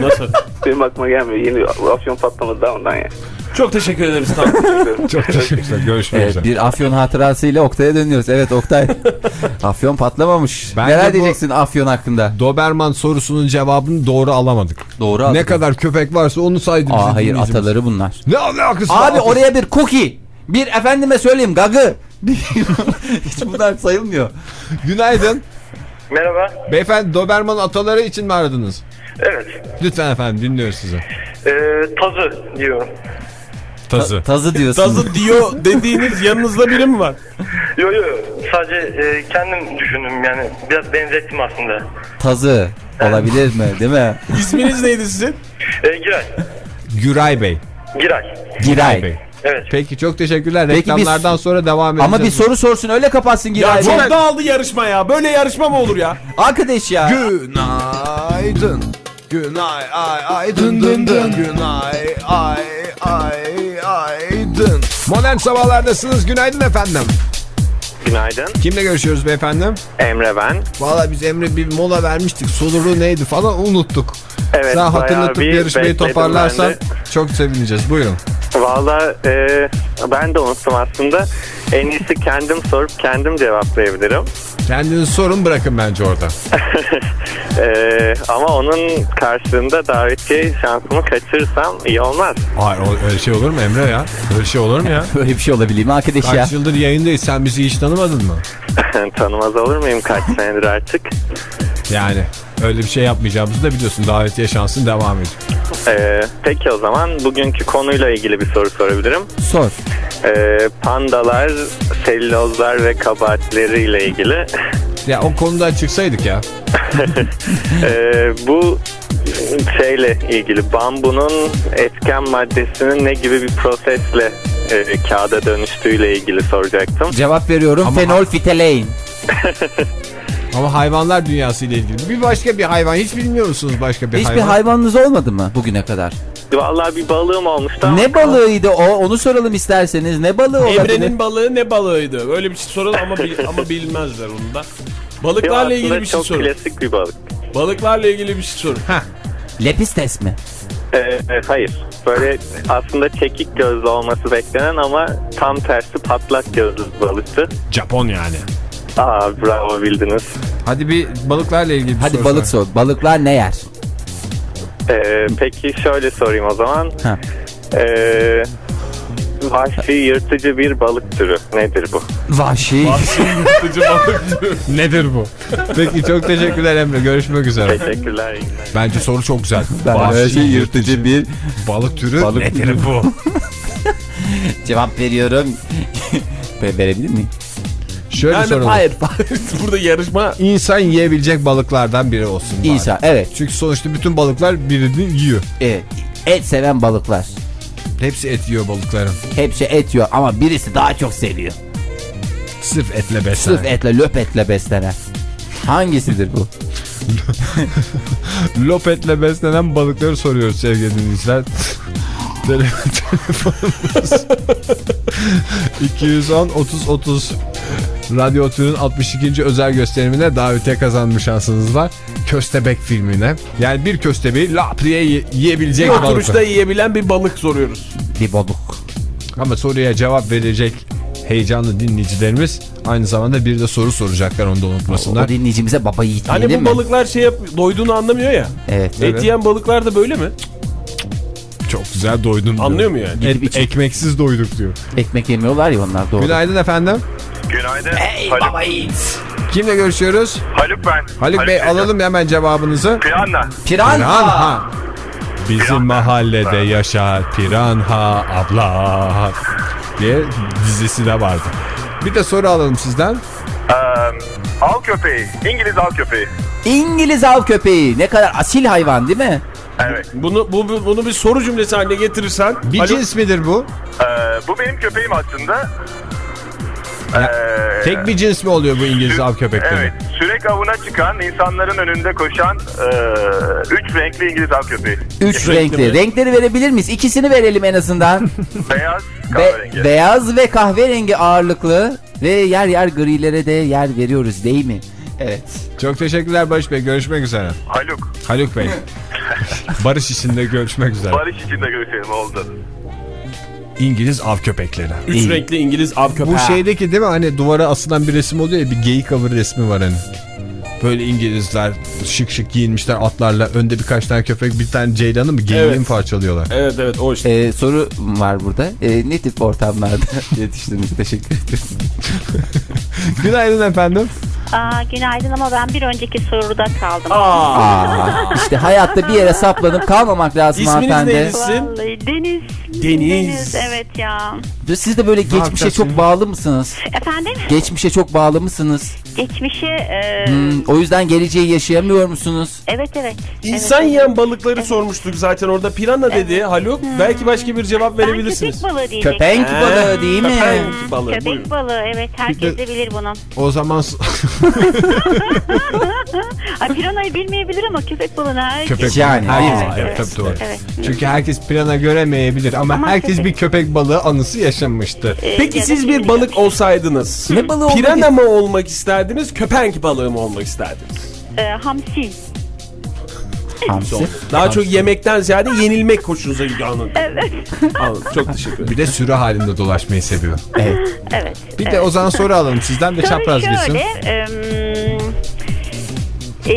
[SPEAKER 4] Nasıl? <laughs>
[SPEAKER 14] Benim aklıma gelmiyor. Yeni afyon patlamadı da ondan ya.
[SPEAKER 4] Çok teşekkür ederiz Tan.
[SPEAKER 1] Çok teşekkürler. Görüşmek
[SPEAKER 5] Evet,
[SPEAKER 1] üzere.
[SPEAKER 5] bir Afyon hatırasıyla Oktay'a dönüyoruz. Evet Oktay. <laughs> Afyon patlamamış.
[SPEAKER 1] Bence
[SPEAKER 5] Neler diyeceksin Afyon hakkında?
[SPEAKER 1] Doberman sorusunun cevabını doğru alamadık.
[SPEAKER 5] Doğru
[SPEAKER 1] Ne
[SPEAKER 5] aldık.
[SPEAKER 1] kadar köpek varsa onu saydı
[SPEAKER 5] Aa hayır ataları bunlar.
[SPEAKER 1] Ne alakası var?
[SPEAKER 5] Abi oraya bir cookie. Bir efendime söyleyeyim gagı. <laughs> Hiç bunlar sayılmıyor.
[SPEAKER 1] Günaydın.
[SPEAKER 15] Merhaba.
[SPEAKER 1] Beyefendi Doberman ataları için mi aradınız?
[SPEAKER 15] Evet.
[SPEAKER 1] Lütfen efendim dinliyoruz sizi.
[SPEAKER 15] Ee, tazı diyorum.
[SPEAKER 1] Tazı.
[SPEAKER 5] Tazı diyorsun.
[SPEAKER 4] Tazı diyor dediğiniz <laughs> yanınızda biri mi var?
[SPEAKER 15] Yo yo sadece e, kendim düşündüm yani biraz benzettim aslında.
[SPEAKER 5] Tazı. Olabilir mi? Değil mi? <laughs>
[SPEAKER 4] İsminiz neydi sizin?
[SPEAKER 15] E, Giray.
[SPEAKER 1] Güray Bey.
[SPEAKER 15] Giray.
[SPEAKER 5] Giray.
[SPEAKER 1] Bey.
[SPEAKER 15] Evet.
[SPEAKER 1] Peki çok teşekkürler.
[SPEAKER 5] Peki
[SPEAKER 1] Reklamlardan
[SPEAKER 5] biz-
[SPEAKER 1] sonra devam edeceğiz.
[SPEAKER 5] Ama bir soru sorsun öyle kapatsın
[SPEAKER 4] Ya
[SPEAKER 5] Giray.
[SPEAKER 4] çok
[SPEAKER 5] Bey.
[SPEAKER 4] dağıldı yarışma ya. Böyle yarışma mı olur ya?
[SPEAKER 5] Arkadaş ya.
[SPEAKER 1] Günaydın. Günay ay ay dın dın dın. Günay ay ay ay dın. Modern sabahlardasınız. Günaydın efendim.
[SPEAKER 16] Günaydın.
[SPEAKER 1] Kimle görüşüyoruz beyefendim?
[SPEAKER 16] Emre ben.
[SPEAKER 1] Valla biz Emre bir mola vermiştik. Soruru neydi falan unuttuk.
[SPEAKER 16] Evet,
[SPEAKER 1] Sen hatırlatıp yarışmayı toparlarsan çok sevineceğiz. Buyurun.
[SPEAKER 16] Valla e, ben de unuttum aslında. En iyisi kendim sorup kendim cevaplayabilirim.
[SPEAKER 1] Kendinizi sorun bırakın bence orada. <laughs>
[SPEAKER 16] Ee, ama onun karşılığında davetiye şansımı kaçırırsam iyi olmaz.
[SPEAKER 1] Hayır o- öyle şey olur mu Emre ya? Öyle şey olur mu ya? <laughs>
[SPEAKER 5] Böyle bir şey olabilir mi arkadaş ya?
[SPEAKER 1] Kaç yıldır yayındayız sen bizi hiç tanımadın mı? <laughs>
[SPEAKER 16] Tanımaz olur muyum kaç senedir artık?
[SPEAKER 1] Yani öyle bir şey yapmayacağımızı da biliyorsun. Davetiye şansın devam ediyor.
[SPEAKER 16] Ee, peki o zaman bugünkü konuyla ilgili bir soru sorabilirim.
[SPEAKER 5] Sor.
[SPEAKER 16] Ee, pandalar, sellozlar ve kabahatleriyle ilgili. <laughs>
[SPEAKER 1] Ya o konudan çıksaydık ya. <laughs>
[SPEAKER 16] Ee, bu şeyle ilgili bambunun etken maddesinin ne gibi bir prosesle e, kağıda dönüştüğüyle ilgili soracaktım.
[SPEAKER 5] Cevap veriyorum.
[SPEAKER 1] Ama-
[SPEAKER 5] Fenol fitelein. <laughs>
[SPEAKER 1] Ama hayvanlar dünyası ile ilgili. Bir başka bir hayvan. Hiç bilmiyor musunuz başka bir
[SPEAKER 5] Hiçbir
[SPEAKER 1] hayvan?
[SPEAKER 5] hayvanınız olmadı mı bugüne kadar?
[SPEAKER 16] Vallahi bir balığım olmuştu
[SPEAKER 5] Ne balığıydı o? Onu soralım isterseniz. Ne balığı olabilir?
[SPEAKER 4] Emre'nin balığı ne balığıydı? Öyle bir şey soralım ama bil- ama <laughs> bilmezler onu da. Balıklarla
[SPEAKER 16] aslında
[SPEAKER 4] ilgili bir şey
[SPEAKER 16] çok
[SPEAKER 4] sorun.
[SPEAKER 16] klasik bir balık.
[SPEAKER 4] Balıklarla ilgili bir şey sorun.
[SPEAKER 5] Lepistes mi?
[SPEAKER 16] Ee, evet, hayır. Böyle aslında çekik gözlü olması beklenen ama tam tersi patlak gözlü bir balıktı.
[SPEAKER 1] Japon yani.
[SPEAKER 16] Aa bravo bildiniz.
[SPEAKER 1] Hadi bir balıklarla ilgili bir
[SPEAKER 5] Hadi
[SPEAKER 1] soru
[SPEAKER 5] balık
[SPEAKER 1] sor.
[SPEAKER 5] sor. Balıklar ne yer?
[SPEAKER 16] Ee, peki şöyle sorayım o zaman.
[SPEAKER 5] Ha.
[SPEAKER 16] Ee, vahşi yırtıcı bir balık türü. Nedir bu?
[SPEAKER 5] Vahşi.
[SPEAKER 4] Yırtıcı balık türü. <laughs>
[SPEAKER 1] Nedir bu? Peki çok teşekkürler Emre. Görüşmek üzere.
[SPEAKER 16] Teşekkürler.
[SPEAKER 1] Bence soru çok güzel.
[SPEAKER 5] Vahşi yırtıcı bir
[SPEAKER 1] balık türü
[SPEAKER 5] Balık
[SPEAKER 1] nedir
[SPEAKER 5] türü.
[SPEAKER 1] bu? <laughs>
[SPEAKER 5] cevap veriyorum. <laughs> Ve- Verebilir miyim?
[SPEAKER 1] Şöyle
[SPEAKER 4] Yani
[SPEAKER 1] soralım.
[SPEAKER 4] hayır, hayır. <laughs> Burada yarışma
[SPEAKER 1] İnsan yiyebilecek balıklardan biri olsun. bari.
[SPEAKER 5] İnsan evet.
[SPEAKER 1] Çünkü sonuçta bütün balıklar birini yiyor.
[SPEAKER 5] evet. Et seven balıklar.
[SPEAKER 1] Hepsi et yiyor balıkların.
[SPEAKER 5] Hepsi et yiyor ama birisi daha çok seviyor.
[SPEAKER 1] Sırf etle beslenen.
[SPEAKER 5] Sırf etle löp etle beslenen. Hangisidir bu? <laughs>
[SPEAKER 1] Lopetle beslenen balıkları soruyoruz sevgili dinleyiciler. <laughs> Tele- Telefonumuz 210 30 30 Radyo Tünün 62. özel gösterimine davetiye kazanmış şansınız var. Köstebek filmine. Yani bir köstebeği lap diye ye- yiyebilecek
[SPEAKER 4] bir
[SPEAKER 1] balık.
[SPEAKER 4] oturuşta yiyebilen bir balık soruyoruz.
[SPEAKER 5] Bir balık.
[SPEAKER 1] Ama soruya cevap verecek heyecanlı dinleyicilerimiz aynı zamanda bir de soru soracaklar onu da
[SPEAKER 5] O
[SPEAKER 1] unutmasınlar.
[SPEAKER 5] dinleyicimize baba yiğit
[SPEAKER 4] Hani
[SPEAKER 5] diyelim
[SPEAKER 4] bu
[SPEAKER 5] mi?
[SPEAKER 4] balıklar şey yap, doyduğunu anlamıyor ya.
[SPEAKER 5] Evet.
[SPEAKER 4] Et yiyen balıklar da böyle mi?
[SPEAKER 1] Çok güzel diyor.
[SPEAKER 4] Anlıyor mu yani?
[SPEAKER 1] Et- ekmeksiz doyduk diyor.
[SPEAKER 5] Ekmek yemiyorlar ya onlar doğru.
[SPEAKER 1] Günaydın efendim.
[SPEAKER 17] Günaydın.
[SPEAKER 5] Hey
[SPEAKER 17] Haluk,
[SPEAKER 5] baba yiğit.
[SPEAKER 1] Kimle görüşüyoruz?
[SPEAKER 17] Haluk ben.
[SPEAKER 1] Haluk Bey
[SPEAKER 17] Beyciğim.
[SPEAKER 1] alalım hemen cevabınızı.
[SPEAKER 17] Piranha.
[SPEAKER 5] Piranha.
[SPEAKER 1] Piranha. Bizim
[SPEAKER 17] Piranha.
[SPEAKER 1] mahallede yaşar Piranha abla diye dizisi de vardı. Bir de soru alalım sizden.
[SPEAKER 17] Ee, av köpeği. İngiliz av köpeği.
[SPEAKER 5] İngiliz av köpeği. Ne kadar asil hayvan değil mi?
[SPEAKER 17] Evet.
[SPEAKER 4] Bunu bu, bu- bunu bir soru cümlesi haline getirirsen
[SPEAKER 1] Bir
[SPEAKER 4] Haluk-
[SPEAKER 1] cins midir bu?
[SPEAKER 17] Ee, bu benim köpeğim aslında.
[SPEAKER 1] Ya,
[SPEAKER 17] Ee,
[SPEAKER 1] Tek bir cins mi oluyor bu İngiliz av köpekleri?
[SPEAKER 17] Evet. Sürek avına çıkan, insanların önünde koşan e, üç renkli İngiliz av köpeği.
[SPEAKER 5] Üç
[SPEAKER 4] Renkli
[SPEAKER 5] renkli. Renkleri verebilir miyiz? İkisini verelim en azından. <laughs>
[SPEAKER 17] Beyaz,
[SPEAKER 5] Be-
[SPEAKER 17] kahverengi.
[SPEAKER 5] beyaz ve kahverengi ağırlıklı ve yer yer grilere de yer veriyoruz değil mi? Evet.
[SPEAKER 1] Çok teşekkürler Barış Bey. Görüşmek üzere.
[SPEAKER 17] Haluk.
[SPEAKER 1] Haluk Bey. <laughs> Barış içinde görüşmek üzere.
[SPEAKER 17] Barış içinde görüşelim oldu.
[SPEAKER 1] İngiliz av köpekleri.
[SPEAKER 4] Üç
[SPEAKER 5] İyi.
[SPEAKER 4] renkli İngiliz av köpeği.
[SPEAKER 1] Bu şeydeki değil mi hani duvara asılan bir resim oluyor ya bir geyik avı resmi var hani. Böyle İngilizler şık şık giyinmişler atlarla önde birkaç tane köpek bir tane ceylanı mı geyiğini
[SPEAKER 4] Evet.
[SPEAKER 1] mi parçalıyorlar.
[SPEAKER 4] Evet evet o işte.
[SPEAKER 5] Ee, soru var burada. Ee, ne tip ortamlarda <laughs> yetiştiğinizi teşekkür ederim. <laughs>
[SPEAKER 1] Günaydın efendim.
[SPEAKER 18] Aa, günaydın ama ben bir önceki soruda kaldım.
[SPEAKER 5] Aa, işte hayatta bir yere saplanıp kalmamak lazım
[SPEAKER 4] İsminiz
[SPEAKER 5] hanımefendi.
[SPEAKER 4] neydi?
[SPEAKER 18] Vallahi Deniz.
[SPEAKER 4] Deniz.
[SPEAKER 18] evet ya.
[SPEAKER 5] Siz de böyle geçmişe
[SPEAKER 1] yapacaksın?
[SPEAKER 5] çok bağlı mısınız?
[SPEAKER 18] Efendim?
[SPEAKER 5] Geçmişe çok bağlı mısınız?
[SPEAKER 18] Geçmişe... e,
[SPEAKER 5] Hmm, o yüzden geleceği yaşayamıyor musunuz?
[SPEAKER 18] Evet evet.
[SPEAKER 4] İnsan
[SPEAKER 18] evet,
[SPEAKER 4] yiyen balıkları sormuştuk zaten orada. Piranha dedi Haluk. Belki başka bir cevap
[SPEAKER 18] Ben
[SPEAKER 4] verebilirsiniz.
[SPEAKER 18] köpek balığı diyecektim.
[SPEAKER 5] Köpenk balığı değil mi?
[SPEAKER 4] Köpenk balığı.
[SPEAKER 18] Köpek
[SPEAKER 4] buyurun.
[SPEAKER 18] balığı evet herkes de bilir bunu.
[SPEAKER 1] O zaman <laughs>
[SPEAKER 18] Ay, piranayı bilmeyebilir ama köpek balığını herkes.
[SPEAKER 1] köpek
[SPEAKER 5] Yani,
[SPEAKER 1] Herkes-
[SPEAKER 5] mi?
[SPEAKER 1] evet,
[SPEAKER 18] Evet,
[SPEAKER 1] tabii doğru.
[SPEAKER 18] evet.
[SPEAKER 1] Çünkü herkes plana göremeyebilir ama,
[SPEAKER 18] Ama
[SPEAKER 1] herkes
[SPEAKER 18] köpek-
[SPEAKER 1] bir köpek balığı anısı yaşamıştır.
[SPEAKER 18] Ee,
[SPEAKER 4] Peki siz bir balık olsaydınız.
[SPEAKER 5] Ne balığı olmak
[SPEAKER 4] Pirana mı olmak isterdiniz, köpenk balığı mı olmak isterdiniz?
[SPEAKER 18] Ee, hamsi.
[SPEAKER 5] Hamsi.
[SPEAKER 4] Daha çok yemekten ziyade yenilmek hoşunuza gidiyor anladım.
[SPEAKER 18] Evet.
[SPEAKER 4] Anladım. Çok teşekkür ederim.
[SPEAKER 1] Bir de sürü halinde dolaşmayı seviyor.
[SPEAKER 5] Evet.
[SPEAKER 18] Evet.
[SPEAKER 1] Bir de
[SPEAKER 18] evet.
[SPEAKER 1] o zaman soru alalım sizden de
[SPEAKER 18] Soru
[SPEAKER 1] çapraz gitsin.
[SPEAKER 18] şöyle. e,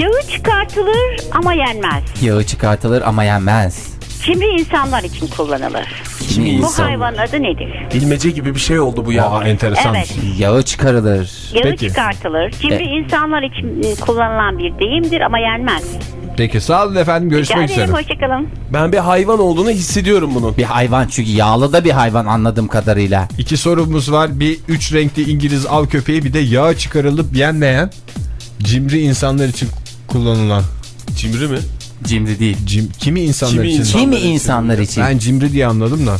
[SPEAKER 18] yağı çıkartılır ama yenmez.
[SPEAKER 5] Yağı çıkartılır ama yenmez.
[SPEAKER 18] Şimdi insanlar için kullanılır.
[SPEAKER 5] Kimi
[SPEAKER 18] Bu
[SPEAKER 5] insan?
[SPEAKER 18] hayvan adı nedir?
[SPEAKER 4] Bilmece gibi bir şey oldu bu ya.
[SPEAKER 1] Aa, enteresan.
[SPEAKER 18] Evet.
[SPEAKER 5] Yağı çıkarılır.
[SPEAKER 18] Yağı
[SPEAKER 1] Peki.
[SPEAKER 18] çıkartılır. Şimdi
[SPEAKER 5] E-
[SPEAKER 18] insanlar için e, kullanılan bir deyimdir ama yenmez.
[SPEAKER 1] Peki sağ olun efendim
[SPEAKER 18] Rica
[SPEAKER 1] görüşmek üzere.
[SPEAKER 18] ederim. Hoşçakalın.
[SPEAKER 4] Ben bir hayvan olduğunu hissediyorum bunun.
[SPEAKER 5] Bir hayvan çünkü yağlı da bir hayvan anladığım kadarıyla.
[SPEAKER 1] İki sorumuz var. Bir üç renkli İngiliz av köpeği bir de yağ çıkarılıp yenmeyen cimri insanlar için kullanılan.
[SPEAKER 4] Cimri mi?
[SPEAKER 5] Cimri değil.
[SPEAKER 1] Cim, kimi insanlar
[SPEAKER 4] Kimi
[SPEAKER 1] için?
[SPEAKER 4] insan-
[SPEAKER 5] Kimi
[SPEAKER 4] için
[SPEAKER 5] insanlar için?
[SPEAKER 1] Ben cimri diye anladım da.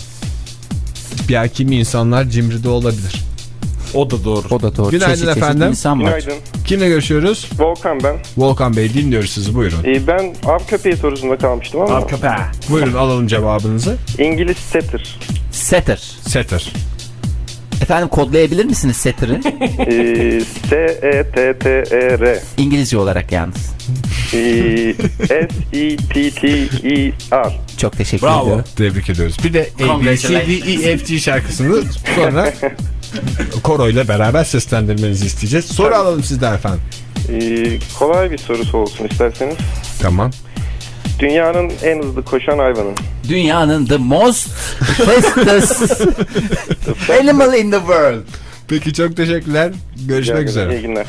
[SPEAKER 1] Ya kimi insanlar cimri de olabilir.
[SPEAKER 4] O da doğru.
[SPEAKER 5] O da doğru.
[SPEAKER 1] Günaydın
[SPEAKER 5] çeşit çeşit
[SPEAKER 1] efendim.
[SPEAKER 5] insan var.
[SPEAKER 17] Günaydın.
[SPEAKER 1] Kimle görüşüyoruz?
[SPEAKER 17] Volkan ben.
[SPEAKER 1] Volkan Bey dinliyoruz sizi buyurun.
[SPEAKER 17] Ee, ben av köpeği sorusunda kalmıştım ama
[SPEAKER 4] Av köpeği.
[SPEAKER 1] Buyurun alalım cevabınızı.
[SPEAKER 17] İngiliz setter.
[SPEAKER 5] Setter.
[SPEAKER 1] Setter.
[SPEAKER 5] Efendim kodlayabilir misiniz Setter'ı?
[SPEAKER 17] Ee, S-E-T-T-E-R.
[SPEAKER 5] İngilizce olarak yalnız.
[SPEAKER 17] Ee, S-E-T-T-E-R.
[SPEAKER 5] Çok teşekkür
[SPEAKER 4] Bravo.
[SPEAKER 5] ediyorum.
[SPEAKER 1] Tebrik ediyoruz. Bir de A, B, C, D,
[SPEAKER 5] Congratulations.
[SPEAKER 1] E, F, G şarkısını sonra <laughs> koro ile beraber seslendirmenizi isteyeceğiz. Soru alalım sizden efendim.
[SPEAKER 17] Ee, kolay bir sorusu olsun isterseniz.
[SPEAKER 1] Tamam.
[SPEAKER 17] Dünyanın en hızlı koşan hayvanı.
[SPEAKER 5] Dünyanın the most fastest <laughs> animal in the world.
[SPEAKER 1] Peki çok teşekkürler. Görüşmek
[SPEAKER 17] Rica ederim.
[SPEAKER 1] üzere.
[SPEAKER 17] İyi günler.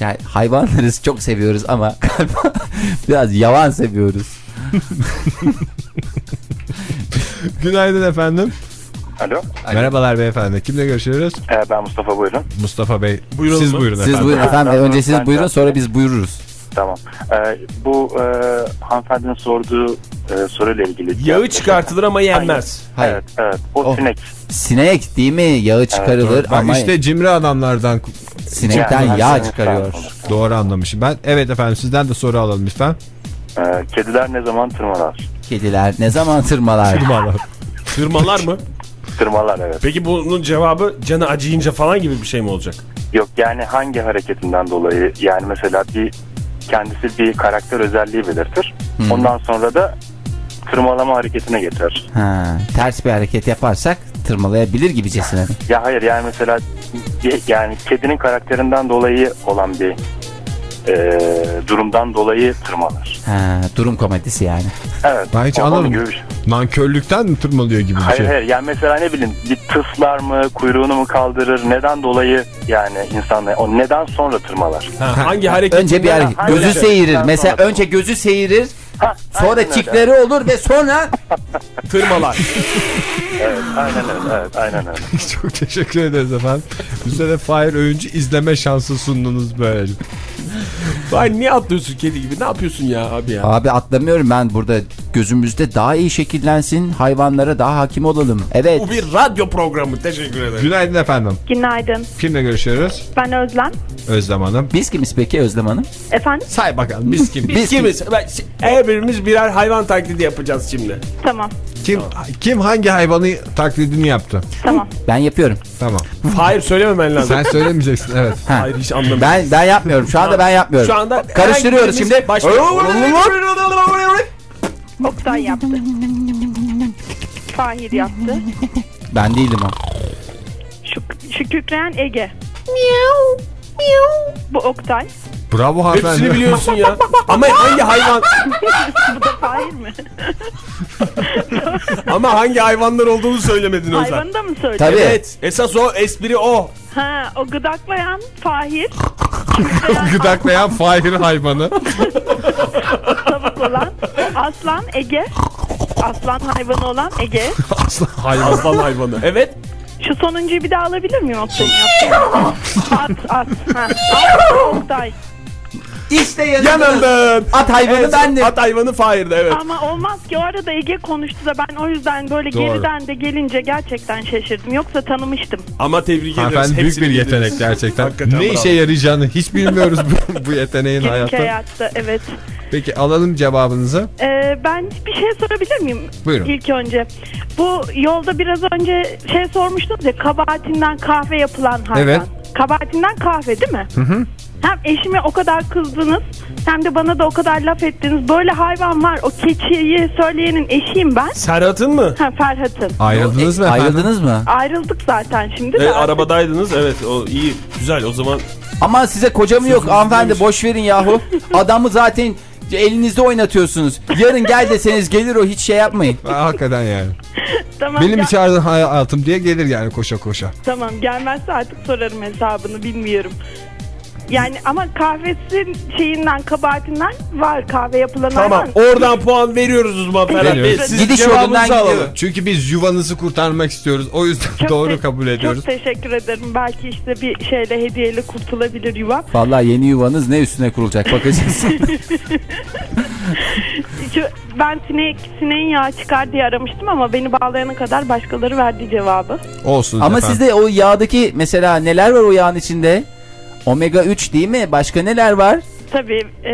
[SPEAKER 5] Yani hayvanları çok seviyoruz ama <laughs> biraz yavan seviyoruz. <laughs>
[SPEAKER 1] Günaydın efendim.
[SPEAKER 10] Alo.
[SPEAKER 1] Merhabalar beyefendi. Kimle görüşüyoruz?
[SPEAKER 10] Ee, ben Mustafa buyurun.
[SPEAKER 1] Mustafa Bey.
[SPEAKER 4] Buyurun
[SPEAKER 1] siz
[SPEAKER 4] mu?
[SPEAKER 1] buyurun
[SPEAKER 5] Siz
[SPEAKER 1] efendim.
[SPEAKER 5] buyurun efendim.
[SPEAKER 10] Ben-
[SPEAKER 5] Önce siz buyurun sonra biz buyururuz.
[SPEAKER 10] Tamam. Ee, bu e, hanımefendinin sorduğu e, soruyla ilgili.
[SPEAKER 4] Yağı çıkartılır ama yenmez.
[SPEAKER 5] Hayır.
[SPEAKER 10] Evet, evet. O
[SPEAKER 5] Oh.
[SPEAKER 10] sinek.
[SPEAKER 5] Sinek değil mi? Yağı çıkarılır
[SPEAKER 1] Bak
[SPEAKER 5] ama
[SPEAKER 1] işte cimri adamlardan
[SPEAKER 5] sinekten
[SPEAKER 10] Yani-
[SPEAKER 5] yağ çıkarıyor.
[SPEAKER 1] doğru anlamışım ben. Evet efendim sizden de soru alalım lütfen.
[SPEAKER 10] Ee, kediler ne zaman tırmalar?
[SPEAKER 5] Kediler ne zaman tırmalar?
[SPEAKER 4] Tırmalar mı?
[SPEAKER 10] Tırmalar evet.
[SPEAKER 4] Peki bunun cevabı canı acıyınca falan gibi bir şey mi olacak?
[SPEAKER 10] Yok yani hangi hareketinden dolayı yani mesela bir kendisi bir karakter özelliği belirtir.
[SPEAKER 5] Hmm.
[SPEAKER 10] Ondan sonra da tırmalama hareketine geçer.
[SPEAKER 5] Ha, ters bir hareket yaparsak tırmalayabilir gibicesine.
[SPEAKER 10] Ya hayır yani mesela yani kedinin karakterinden dolayı olan bir e, durumdan dolayı tırmalar.
[SPEAKER 5] Ha, durum komedisi yani.
[SPEAKER 10] Evet.
[SPEAKER 1] Ben hiç anlamadım. Nankörlükten mi tırmalıyor gibi bir
[SPEAKER 10] Hayır
[SPEAKER 1] şey?
[SPEAKER 10] hayır yani mesela ne bileyim bir tıslar mı kuyruğunu mu kaldırır neden dolayı yani insanlar o neden sonra tırmalar.
[SPEAKER 4] Ha, hangi hareket?
[SPEAKER 5] Önce bir hareket.
[SPEAKER 10] hangi
[SPEAKER 5] Gözü seyirir. Mesela
[SPEAKER 10] sonra-
[SPEAKER 5] önce gözü seyirir.
[SPEAKER 10] Ha,
[SPEAKER 5] Sonra
[SPEAKER 10] öyle.
[SPEAKER 5] tikleri olur ve sonra <laughs>
[SPEAKER 4] Tırmalar.
[SPEAKER 10] Evet aynen öyle evet aynen öyle. <laughs>
[SPEAKER 1] Çok teşekkür ederiz efendim. Bize de Fahir Öğüncü izleme şansı sundunuz böyle.
[SPEAKER 4] Vay niye atlıyorsun kedi gibi? Ne yapıyorsun ya abi ya?
[SPEAKER 5] Abi atlamıyorum ben burada gözümüzde daha iyi şekillensin hayvanlara daha hakim olalım. Evet.
[SPEAKER 4] Bu bir radyo programı. Teşekkür ederim.
[SPEAKER 1] Günaydın efendim.
[SPEAKER 9] Günaydın.
[SPEAKER 1] Kimle görüşüyoruz?
[SPEAKER 9] Ben Özlem.
[SPEAKER 1] Özlem Hanım.
[SPEAKER 5] Biz kimiz peki Özlem Hanım?
[SPEAKER 9] Efendim?
[SPEAKER 1] Say bakalım biz kim? <laughs>
[SPEAKER 4] Biz kimiz? Ben- Her birimiz birer hayvan taklidi yapacağız şimdi.
[SPEAKER 9] Tamam.
[SPEAKER 1] Kim kim hangi hayvanı taklidini yaptı?
[SPEAKER 9] Tamam.
[SPEAKER 5] Ben yapıyorum.
[SPEAKER 1] Tamam.
[SPEAKER 4] Hayır söylememen lazım.
[SPEAKER 1] Sen söylemeyeceksin evet.
[SPEAKER 5] Ha.
[SPEAKER 4] Hayır hiç anlamadım.
[SPEAKER 5] Ben ben yapmıyorum. Şu anda ben yapmıyorum.
[SPEAKER 4] Şu anda
[SPEAKER 5] karıştırıyoruz şimdi.
[SPEAKER 9] Oktay yaptı. Fahir yaptı.
[SPEAKER 5] Ben değilim o.
[SPEAKER 9] Şu, şu kükreyen Ege. Miau. Miau. Bu Oktay.
[SPEAKER 1] Bravo hanımefendi.
[SPEAKER 4] Hepsini biliyorsun ya. <laughs> Ama hangi hayvan?
[SPEAKER 9] Bu da Fahir mi? <laughs>
[SPEAKER 4] Ama hangi hayvanlar olduğunu söylemedin Özel.
[SPEAKER 9] Hayvanı da mı söyledi?
[SPEAKER 5] Tabii.
[SPEAKER 4] Evet. Esas o espri o.
[SPEAKER 9] Ha, o gıdaklayan Fahir.
[SPEAKER 1] Gıdaklayan Fahir hayvanı.
[SPEAKER 9] Tavuk olan Aslan Ege. Aslan hayvanı olan Ege. <laughs>
[SPEAKER 1] Aslan hayvan.
[SPEAKER 4] Aslan hayvanı. Evet.
[SPEAKER 9] Şu sonuncuyu bir daha alabilir miyim yaptığını? At, at. Ha. At, Oktay.
[SPEAKER 5] İşte. Yanıldın. At hayvanı
[SPEAKER 4] Evet,
[SPEAKER 5] bendim.
[SPEAKER 4] At hayvanı Fahir'de evet.
[SPEAKER 9] Ama olmaz ki o arada Ege konuştu da ben o yüzden böyle
[SPEAKER 1] Doğru.
[SPEAKER 9] geriden de gelince gerçekten şaşırdım. Yoksa tanımıştım.
[SPEAKER 4] Ama tebrik ederiz.
[SPEAKER 1] Hanımefendi büyük bir yetenek gerçekten.
[SPEAKER 4] Hakikaten
[SPEAKER 1] ne
[SPEAKER 4] bravo.
[SPEAKER 1] işe yarayacağını hiç bilmiyoruz bu, bu yeteneğin
[SPEAKER 9] Günlük
[SPEAKER 1] hayatta.
[SPEAKER 9] hayatta evet.
[SPEAKER 1] Peki alalım cevabınızı.
[SPEAKER 9] Ee, ben bir şey sorabilir miyim?
[SPEAKER 1] Buyurun.
[SPEAKER 9] İlk önce. Bu yolda biraz önce şey sormuştunuz ya kabahatinden kahve yapılan hayvan.
[SPEAKER 1] Evet.
[SPEAKER 9] Kabahatinden kahve değil mi?
[SPEAKER 1] Hı hı.
[SPEAKER 18] Hem eşime o kadar kızdınız hem de bana da o kadar laf ettiniz. Böyle hayvan var. O keçiyi söyleyenin eşiyim ben.
[SPEAKER 4] Serhat'ın mı?
[SPEAKER 18] Ha, Ferhat'ın.
[SPEAKER 1] Ayrıldınız mı efendim?
[SPEAKER 5] Ayrıldınız mı?
[SPEAKER 18] Ayrıldık zaten şimdi de.
[SPEAKER 4] E, arabadaydınız evet o iyi güzel o zaman
[SPEAKER 5] Ama size koca mı yok hanımefendi boş verin yahu. <laughs> Adamı zaten elinizde oynatıyorsunuz. Yarın gel deseniz gelir o hiç şey yapmayın.
[SPEAKER 1] Ha, Hakikaten yani.
[SPEAKER 18] Tamam,
[SPEAKER 1] Benim
[SPEAKER 18] gel-
[SPEAKER 1] içeriden hayatım diye gelir yani koşa koşa.
[SPEAKER 18] Tamam gelmezse artık sorarım hesabını bilmiyorum. Yani ama kahvesin şeyinden kabahatinden var kahve yapılan
[SPEAKER 4] tamam
[SPEAKER 18] hayvan.
[SPEAKER 4] oradan puan veriyoruz uzman Ferhat Bey.
[SPEAKER 1] Veriyoruz.
[SPEAKER 4] Siz
[SPEAKER 5] Gidiş
[SPEAKER 4] cevabınızı
[SPEAKER 5] yolundan
[SPEAKER 4] alalım.
[SPEAKER 5] gidiyor.
[SPEAKER 1] Çünkü biz yuvanızı kurtarmak istiyoruz. O yüzden
[SPEAKER 18] Çok
[SPEAKER 1] doğru
[SPEAKER 18] te-
[SPEAKER 1] kabul ediyoruz.
[SPEAKER 18] Çok teşekkür ederim. Belki işte bir şeyle hediyeyle kurtulabilir yuvam.
[SPEAKER 5] Vallahi yeni yuvanız ne üstüne kurulacak bakacağız. <laughs>
[SPEAKER 18] Şu, ben sinek, sineğin yağı çıkar diye aramıştım ama beni bağlayana kadar başkaları verdi cevabı.
[SPEAKER 1] Olsun
[SPEAKER 5] Ama
[SPEAKER 1] efendim.
[SPEAKER 5] sizde o yağdaki mesela neler var o yağın içinde? Omega 3 değil mi? Başka neler var?
[SPEAKER 18] Tabii e,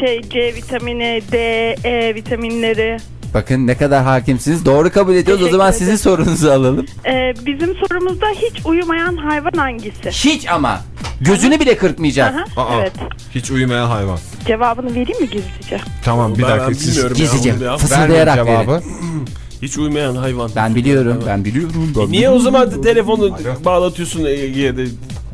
[SPEAKER 18] şey C vitamini, D, E vitaminleri.
[SPEAKER 5] Bakın ne kadar hakimsiniz. Doğru kabul ediyoruz. O zaman
[SPEAKER 18] ederim.
[SPEAKER 5] sizin sorunuzu alalım.
[SPEAKER 18] E, bizim sorumuzda hiç uyumayan hayvan hangisi?
[SPEAKER 5] Hiç ama. Gözünü bile kırpmayacak.
[SPEAKER 18] Aha,
[SPEAKER 1] Aa,
[SPEAKER 18] evet.
[SPEAKER 1] Hiç uyumayan hayvan.
[SPEAKER 18] Cevabını vereyim mi gizlice?
[SPEAKER 1] Tamam bir
[SPEAKER 4] Ben-
[SPEAKER 1] dakika
[SPEAKER 4] ben
[SPEAKER 1] siz
[SPEAKER 5] Gizlice fısıldayarak verin.
[SPEAKER 1] cevabı. <clears throat>
[SPEAKER 4] Hiç uyumayan hayvan.
[SPEAKER 5] Ben biliyorum. Ben biliyorum. ben
[SPEAKER 4] Niye o
[SPEAKER 5] biliyorum.
[SPEAKER 4] zaman telefonu bağlatıyorsun Ege'ye de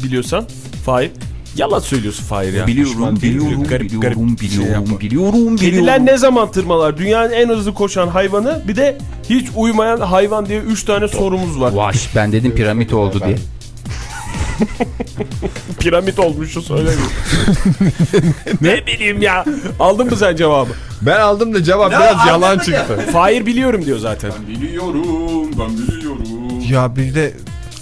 [SPEAKER 4] biliyorsan? Fahir. Yalan söylüyorsun Fahir ya.
[SPEAKER 5] Biliyorum, biliyorum,
[SPEAKER 4] Garip,
[SPEAKER 5] biliyorum,
[SPEAKER 4] garip
[SPEAKER 5] biliyorum,
[SPEAKER 4] şey yapma.
[SPEAKER 5] biliyorum,
[SPEAKER 4] Kediler
[SPEAKER 5] biliyorum.
[SPEAKER 4] ne zaman tırmalar? Dünyanın en hızlı koşan hayvanı bir de hiç uyumayan hayvan diye 3 tane sorumuz var.
[SPEAKER 5] Vaş ben dedim piramit oldu diye. <laughs>
[SPEAKER 4] Piramit olmuşu söylemiyor. <laughs> ne bileyim ya. Aldın mı sen cevabı?
[SPEAKER 1] Ben aldım da cevap biraz yalan çıktı.
[SPEAKER 4] Fahir biliyorum diyor zaten.
[SPEAKER 5] Biliyorum, ben biliyorum.
[SPEAKER 1] Ya bir de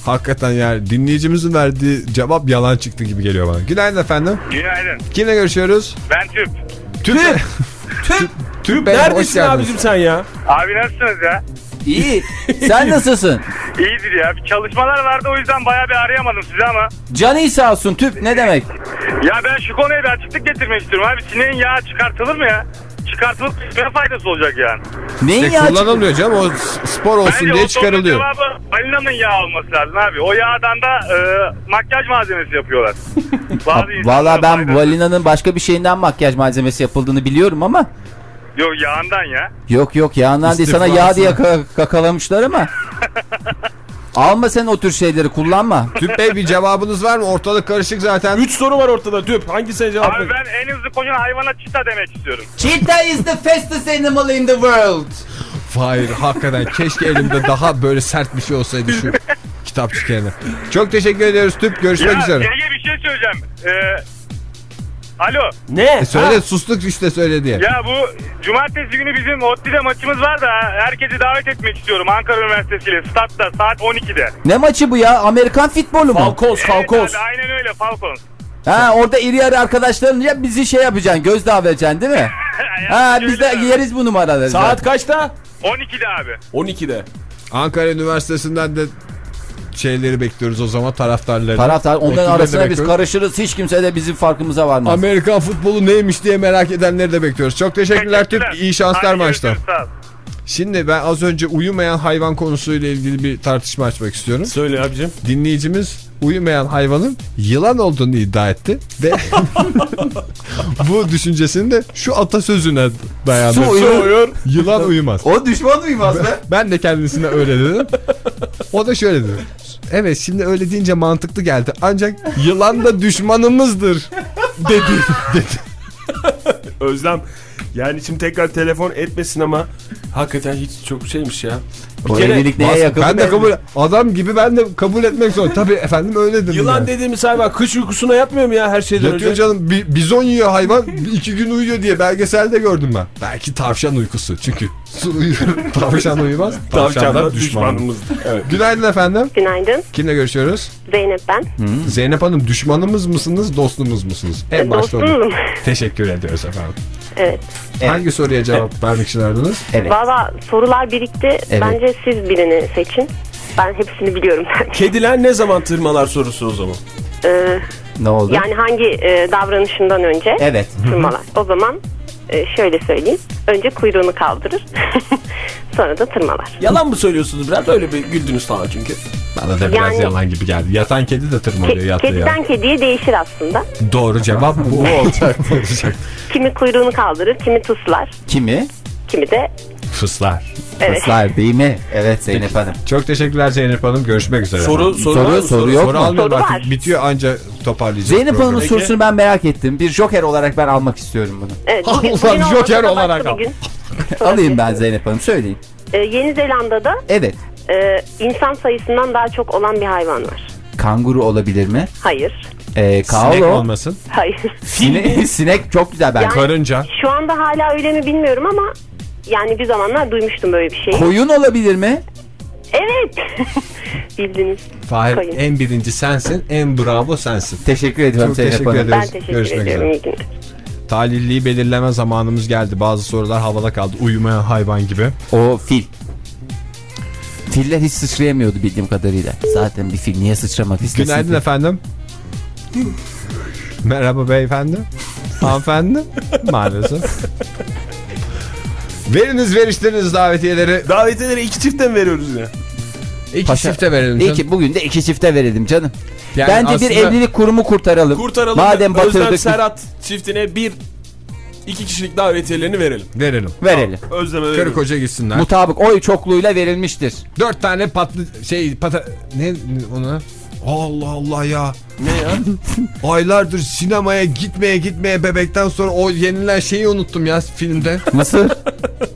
[SPEAKER 1] hakikaten yani dinleyicimizin verdiği cevap yalan çıktı gibi geliyor bana. Günaydın efendim.
[SPEAKER 17] Günaydın.
[SPEAKER 1] Kimle görüşüyoruz?
[SPEAKER 17] Ben Tüp.
[SPEAKER 1] Tüp. Tüp. Tüp.
[SPEAKER 4] Neredesin abicim sen ya?
[SPEAKER 17] Abi nasılsınız ya?
[SPEAKER 5] İyi. <laughs> Sen nasılsın?
[SPEAKER 17] İyidir ya. Bir çalışmalar vardı o yüzden bayağı bir arayamadım sizi ama.
[SPEAKER 5] Canı sağ olsun tüp ne demek?
[SPEAKER 17] Ya ben şu konuya bir açıklık getirmek istiyorum abi. Sineğin yağı çıkartılır mı ya? Çıkartılıp ne faydası olacak yani?
[SPEAKER 5] Neyin
[SPEAKER 1] İşte
[SPEAKER 5] yağı
[SPEAKER 1] kullanılmıyor canım o spor olsun
[SPEAKER 17] Bence
[SPEAKER 1] diye çıkarılıyor.
[SPEAKER 17] cevabı balinanın yağı olması lazım abi. O yağdan da e, makyaj malzemesi yapıyorlar. <laughs>
[SPEAKER 5] Valla ben
[SPEAKER 17] faydası-
[SPEAKER 5] balinanın başka bir şeyinden makyaj malzemesi yapıldığını biliyorum ama
[SPEAKER 17] Yok yağından ya.
[SPEAKER 5] yok yok yağından değil sana yağ diye ka- kakalamışlar ama. <laughs> Alma sen o tür şeyleri kullanma.
[SPEAKER 1] Tüp Bey bir cevabınız var mı? Ortalık karışık zaten.
[SPEAKER 4] 3 soru var ortada tüp. Hangisine cevap
[SPEAKER 17] Abi ben en hızlı koşan hayvana çita demek istiyorum.
[SPEAKER 5] Cheetah is the fastest animal in the world.
[SPEAKER 1] Hayır hakikaten keşke elimde daha böyle sert bir şey olsaydı şu <laughs> kitapçık yerine. Çok teşekkür ediyoruz Tüp. Görüşmek
[SPEAKER 17] ya
[SPEAKER 1] üzere.
[SPEAKER 17] Ege bir şey söyleyeceğim. Ee, alo.
[SPEAKER 4] Ne?
[SPEAKER 1] E söyle sustuk işte söyle diye.
[SPEAKER 17] Ya bu cumartesi günü bizim ODTÜ'de maçımız var da herkesi davet etmek istiyorum Ankara Üniversitesi ile statta saat 12'de.
[SPEAKER 5] Ne maçı bu ya? Amerikan futbolu mu?
[SPEAKER 4] Falcons, Falcons.
[SPEAKER 17] Evet abi, aynen öyle Falcons.
[SPEAKER 5] Ha orada iri yarı arkadaşlarınca bizi şey yapacaksın. Gözdağı vereceksin değil mi? <laughs> ha biz de yeriz bu numaraları.
[SPEAKER 4] Saat kaçta?
[SPEAKER 17] 12'de abi.
[SPEAKER 4] 12'de.
[SPEAKER 1] Ankara Üniversitesi'nden de şeyleri bekliyoruz o zaman taraftarları.
[SPEAKER 5] Taraftar onların arasına biz
[SPEAKER 1] bekliyoruz.
[SPEAKER 5] karışırız. Hiç kimse de bizim farkımıza varmaz.
[SPEAKER 1] Amerikan futbolu neymiş diye merak edenleri de bekliyoruz. Çok teşekkürler.
[SPEAKER 17] Teşekkürler.
[SPEAKER 1] İyi şanslar
[SPEAKER 17] Hadi
[SPEAKER 1] maçta.
[SPEAKER 17] görüşürüz.
[SPEAKER 1] Şimdi ben az önce uyumayan hayvan konusuyla ilgili bir tartışma açmak istiyorum.
[SPEAKER 4] Söyle abicim.
[SPEAKER 1] Dinleyicimiz uyumayan hayvanın yılan olduğunu iddia etti ve <laughs> bu düşüncesini de şu atasözüne dayandı.
[SPEAKER 5] Su uyur.
[SPEAKER 1] Yılan <laughs> uyumaz.
[SPEAKER 5] O düşman uymaz be.
[SPEAKER 1] Ben de kendisine öyle dedim. O da şöyle dedi. Evet şimdi öyle deyince mantıklı geldi. Ancak yılan da düşmanımızdır dedi. dedi.
[SPEAKER 4] Özlem. Yani şimdi tekrar telefon etmesin ama hakikaten hiç çok şeymiş ya. Bir
[SPEAKER 5] O
[SPEAKER 4] kere
[SPEAKER 5] evlilik neye yakın?
[SPEAKER 1] ben de kabul adam gibi ben de kabul etmek zorunda. Tabii efendim öyle dedim.
[SPEAKER 4] yılan
[SPEAKER 1] yani.
[SPEAKER 4] dediğimiz hayvan kış uykusuna yatmıyor mu ya her şeyden
[SPEAKER 1] Yatıyor
[SPEAKER 4] önce?
[SPEAKER 1] canım bi- bizon yiyor hayvan iki gün uyuyor diye belgeselde gördüm ben. Belki tavşan uykusu çünkü su uyur <laughs> tavşan uyumaz. Tavşan
[SPEAKER 4] Tavşan
[SPEAKER 1] da
[SPEAKER 4] da
[SPEAKER 1] düşmanımız.
[SPEAKER 4] Evet.
[SPEAKER 1] Günaydın efendim.
[SPEAKER 19] Günaydın.
[SPEAKER 1] Kimle görüşüyoruz?
[SPEAKER 19] Zeynep ben.
[SPEAKER 1] Zeynep Hanım düşmanımız mısınız dostumuz musunuz? En başta onu-. Teşekkür ediyoruz efendim.
[SPEAKER 19] Evet.
[SPEAKER 1] Hangi soruya cevap vermek için aradınız?
[SPEAKER 5] Evet.
[SPEAKER 19] Valla sorular birikti.
[SPEAKER 5] Evet.
[SPEAKER 19] Bence siz birini seçin. Ben hepsini biliyorum. <laughs>
[SPEAKER 4] Kediler ne zaman tırmalar sorusu o zaman.
[SPEAKER 19] Ee,
[SPEAKER 5] Ne oldu?
[SPEAKER 19] yani hangi e, davranışından önce
[SPEAKER 5] Evet.
[SPEAKER 19] tırmalar. O zaman e, şöyle söyleyeyim. Önce kuyruğunu kaldırır. <laughs> Sonra da tırmalar.
[SPEAKER 4] Yalan mı söylüyorsunuz biraz? Öyle bir güldünüz falan çünkü.
[SPEAKER 1] Bana da biraz
[SPEAKER 19] Yani-
[SPEAKER 1] yalan gibi geldi. Yatan kedi de tırmalıyor
[SPEAKER 19] Ke-
[SPEAKER 1] yattığı
[SPEAKER 19] kediden kediye değişir aslında.
[SPEAKER 1] Doğru cevap bu olacak. olacak.
[SPEAKER 19] Kimi kuyruğunu kaldırır, kimi tuslar,
[SPEAKER 5] Kimi?
[SPEAKER 19] Kimi de
[SPEAKER 1] Fıslar.
[SPEAKER 19] Evet.
[SPEAKER 5] Fıslar değil mi? Evet Zeynep Hanım.
[SPEAKER 1] Çok teşekkürler Zeynep Hanım. Görüşmek üzere.
[SPEAKER 5] Soru- soru var mı? Soru yok
[SPEAKER 1] Soru
[SPEAKER 5] mu?
[SPEAKER 1] almıyorum
[SPEAKER 19] Soru
[SPEAKER 1] artık.
[SPEAKER 19] var.
[SPEAKER 1] Bitiyor anca toparlayacağız.
[SPEAKER 5] Zeynep Hanım'ın sorusunu ben merak ettim. Bir joker olarak ben almak istiyorum bunu.
[SPEAKER 19] Evet,
[SPEAKER 1] Allah, <laughs>
[SPEAKER 19] bugün, bugün
[SPEAKER 1] Joker olarak al. <laughs>
[SPEAKER 5] Alayım ben Zeynep Hanım söyleyin.
[SPEAKER 19] Ee, Yeni Zelanda'da
[SPEAKER 5] Evet.
[SPEAKER 19] e, insan sayısından daha çok olan bir hayvan var.
[SPEAKER 5] Kanguru olabilir mi?
[SPEAKER 19] Hayır.
[SPEAKER 5] Ee,
[SPEAKER 1] Sinek
[SPEAKER 5] kaolo.
[SPEAKER 1] olmasın.
[SPEAKER 19] Hayır.
[SPEAKER 5] Sine- <laughs> sinek çok güzel bence.
[SPEAKER 19] Yani-
[SPEAKER 1] Karınca.
[SPEAKER 19] Şu anda hala öyle mi bilmiyorum ama yani bir zamanlar duymuştum böyle bir şeyi.
[SPEAKER 5] Koyun olabilir mi?
[SPEAKER 19] Evet. <laughs> Bildiniz.
[SPEAKER 1] Fahir
[SPEAKER 19] Koyun.
[SPEAKER 1] en birinci sensin. En bravo sensin.
[SPEAKER 5] Teşekkür ediyorum
[SPEAKER 1] Çok teşekkür ederim.
[SPEAKER 19] Ben teşekkür
[SPEAKER 1] Görüşmek
[SPEAKER 19] ediyorum.
[SPEAKER 1] üzere.
[SPEAKER 19] İyi günler.
[SPEAKER 1] Talihliyi belirleme zamanımız geldi. Bazı sorular havada kaldı. Uyumayan hayvan gibi.
[SPEAKER 5] O fil. Filler hiç sıçrayamıyordu bildiğim kadarıyla. Zaten bir fil niye sıçramak istesin?
[SPEAKER 1] Günaydın
[SPEAKER 5] ki?
[SPEAKER 1] efendim. Merhaba beyefendi. Hanımefendi. Maalesef. Veriniz veriştiriniz davetiyeleri.
[SPEAKER 4] Davetiyeleri iki çiftten veriyoruz ya.
[SPEAKER 1] İki
[SPEAKER 5] Paşa-
[SPEAKER 1] çifte verelim canım.
[SPEAKER 5] İki, bugün de iki çifte verelim canım.
[SPEAKER 1] Yani
[SPEAKER 5] Bence bir evlilik kurumu kurtaralım.
[SPEAKER 4] Kurtaralım.
[SPEAKER 5] Madem
[SPEAKER 4] Özlem
[SPEAKER 5] batırdık.
[SPEAKER 4] Serhat çiftine bir iki kişilik davetiyelerini verelim.
[SPEAKER 1] Verelim.
[SPEAKER 5] Verelim.
[SPEAKER 4] Özlem'e
[SPEAKER 1] Karı
[SPEAKER 4] verelim.
[SPEAKER 1] koca gitsinler.
[SPEAKER 5] Mutabık oy çokluğuyla verilmiştir.
[SPEAKER 1] Dört tane patlı şey pata ne onu? Allah Allah ya.
[SPEAKER 4] Ne ya? <laughs>
[SPEAKER 1] Aylardır sinemaya gitmeye gitmeye bebekten sonra o yenilen şeyi unuttum ya filmde.
[SPEAKER 5] Mısır.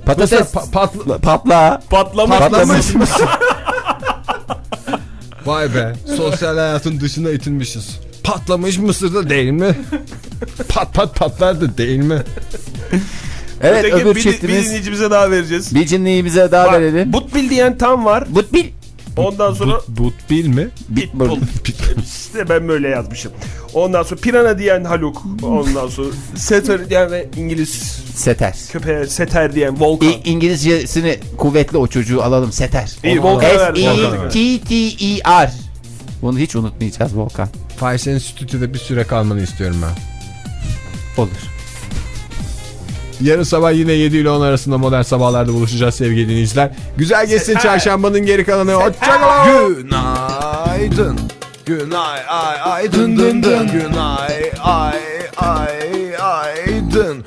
[SPEAKER 5] Patates.
[SPEAKER 1] Mısır pa- patlı-
[SPEAKER 5] Patla.
[SPEAKER 4] Patlamış.
[SPEAKER 5] Patlamış. <laughs>
[SPEAKER 1] Vay be. Sosyal hayatın dışına itilmişiz. Patlamış Mısır'da değil mi? pat pat patlar da değil mi?
[SPEAKER 5] Evet
[SPEAKER 4] Öteki
[SPEAKER 5] öbür
[SPEAKER 4] bir,
[SPEAKER 5] çiftimiz.
[SPEAKER 4] bir dinleyicimize daha vereceğiz.
[SPEAKER 5] Bir cinliğimize daha
[SPEAKER 4] Bak,
[SPEAKER 5] verelim.
[SPEAKER 4] Butbil diyen tam var.
[SPEAKER 5] Butbil.
[SPEAKER 4] Ondan sonra
[SPEAKER 1] But, but bil mi? <laughs>
[SPEAKER 4] Pitbull. işte ben böyle yazmışım. Ondan sonra Pirana diyen Haluk. Ondan sonra Setter diyen ve İngiliz
[SPEAKER 5] Seter.
[SPEAKER 4] köpeğe Seter diyen Volkan.
[SPEAKER 5] İ- İngilizcesini kuvvetli o çocuğu alalım. Seter.
[SPEAKER 4] İyi, verdim.
[SPEAKER 5] S-E-T-T-E-R. Bunu hiç unutmayacağız Volkan.
[SPEAKER 1] Fahir senin stüdyoda bir süre kalmanı istiyorum ben.
[SPEAKER 5] Olur.
[SPEAKER 1] Yarın sabah yine 7 ile 10 arasında modern sabahlarda buluşacağız sevgili dinleyiciler. Güzel geçsin çarşambanın geri kalanı. Hoşçakalın. Günaydın. Günay ay ay dın dın dın. Günay ay ay ay dın.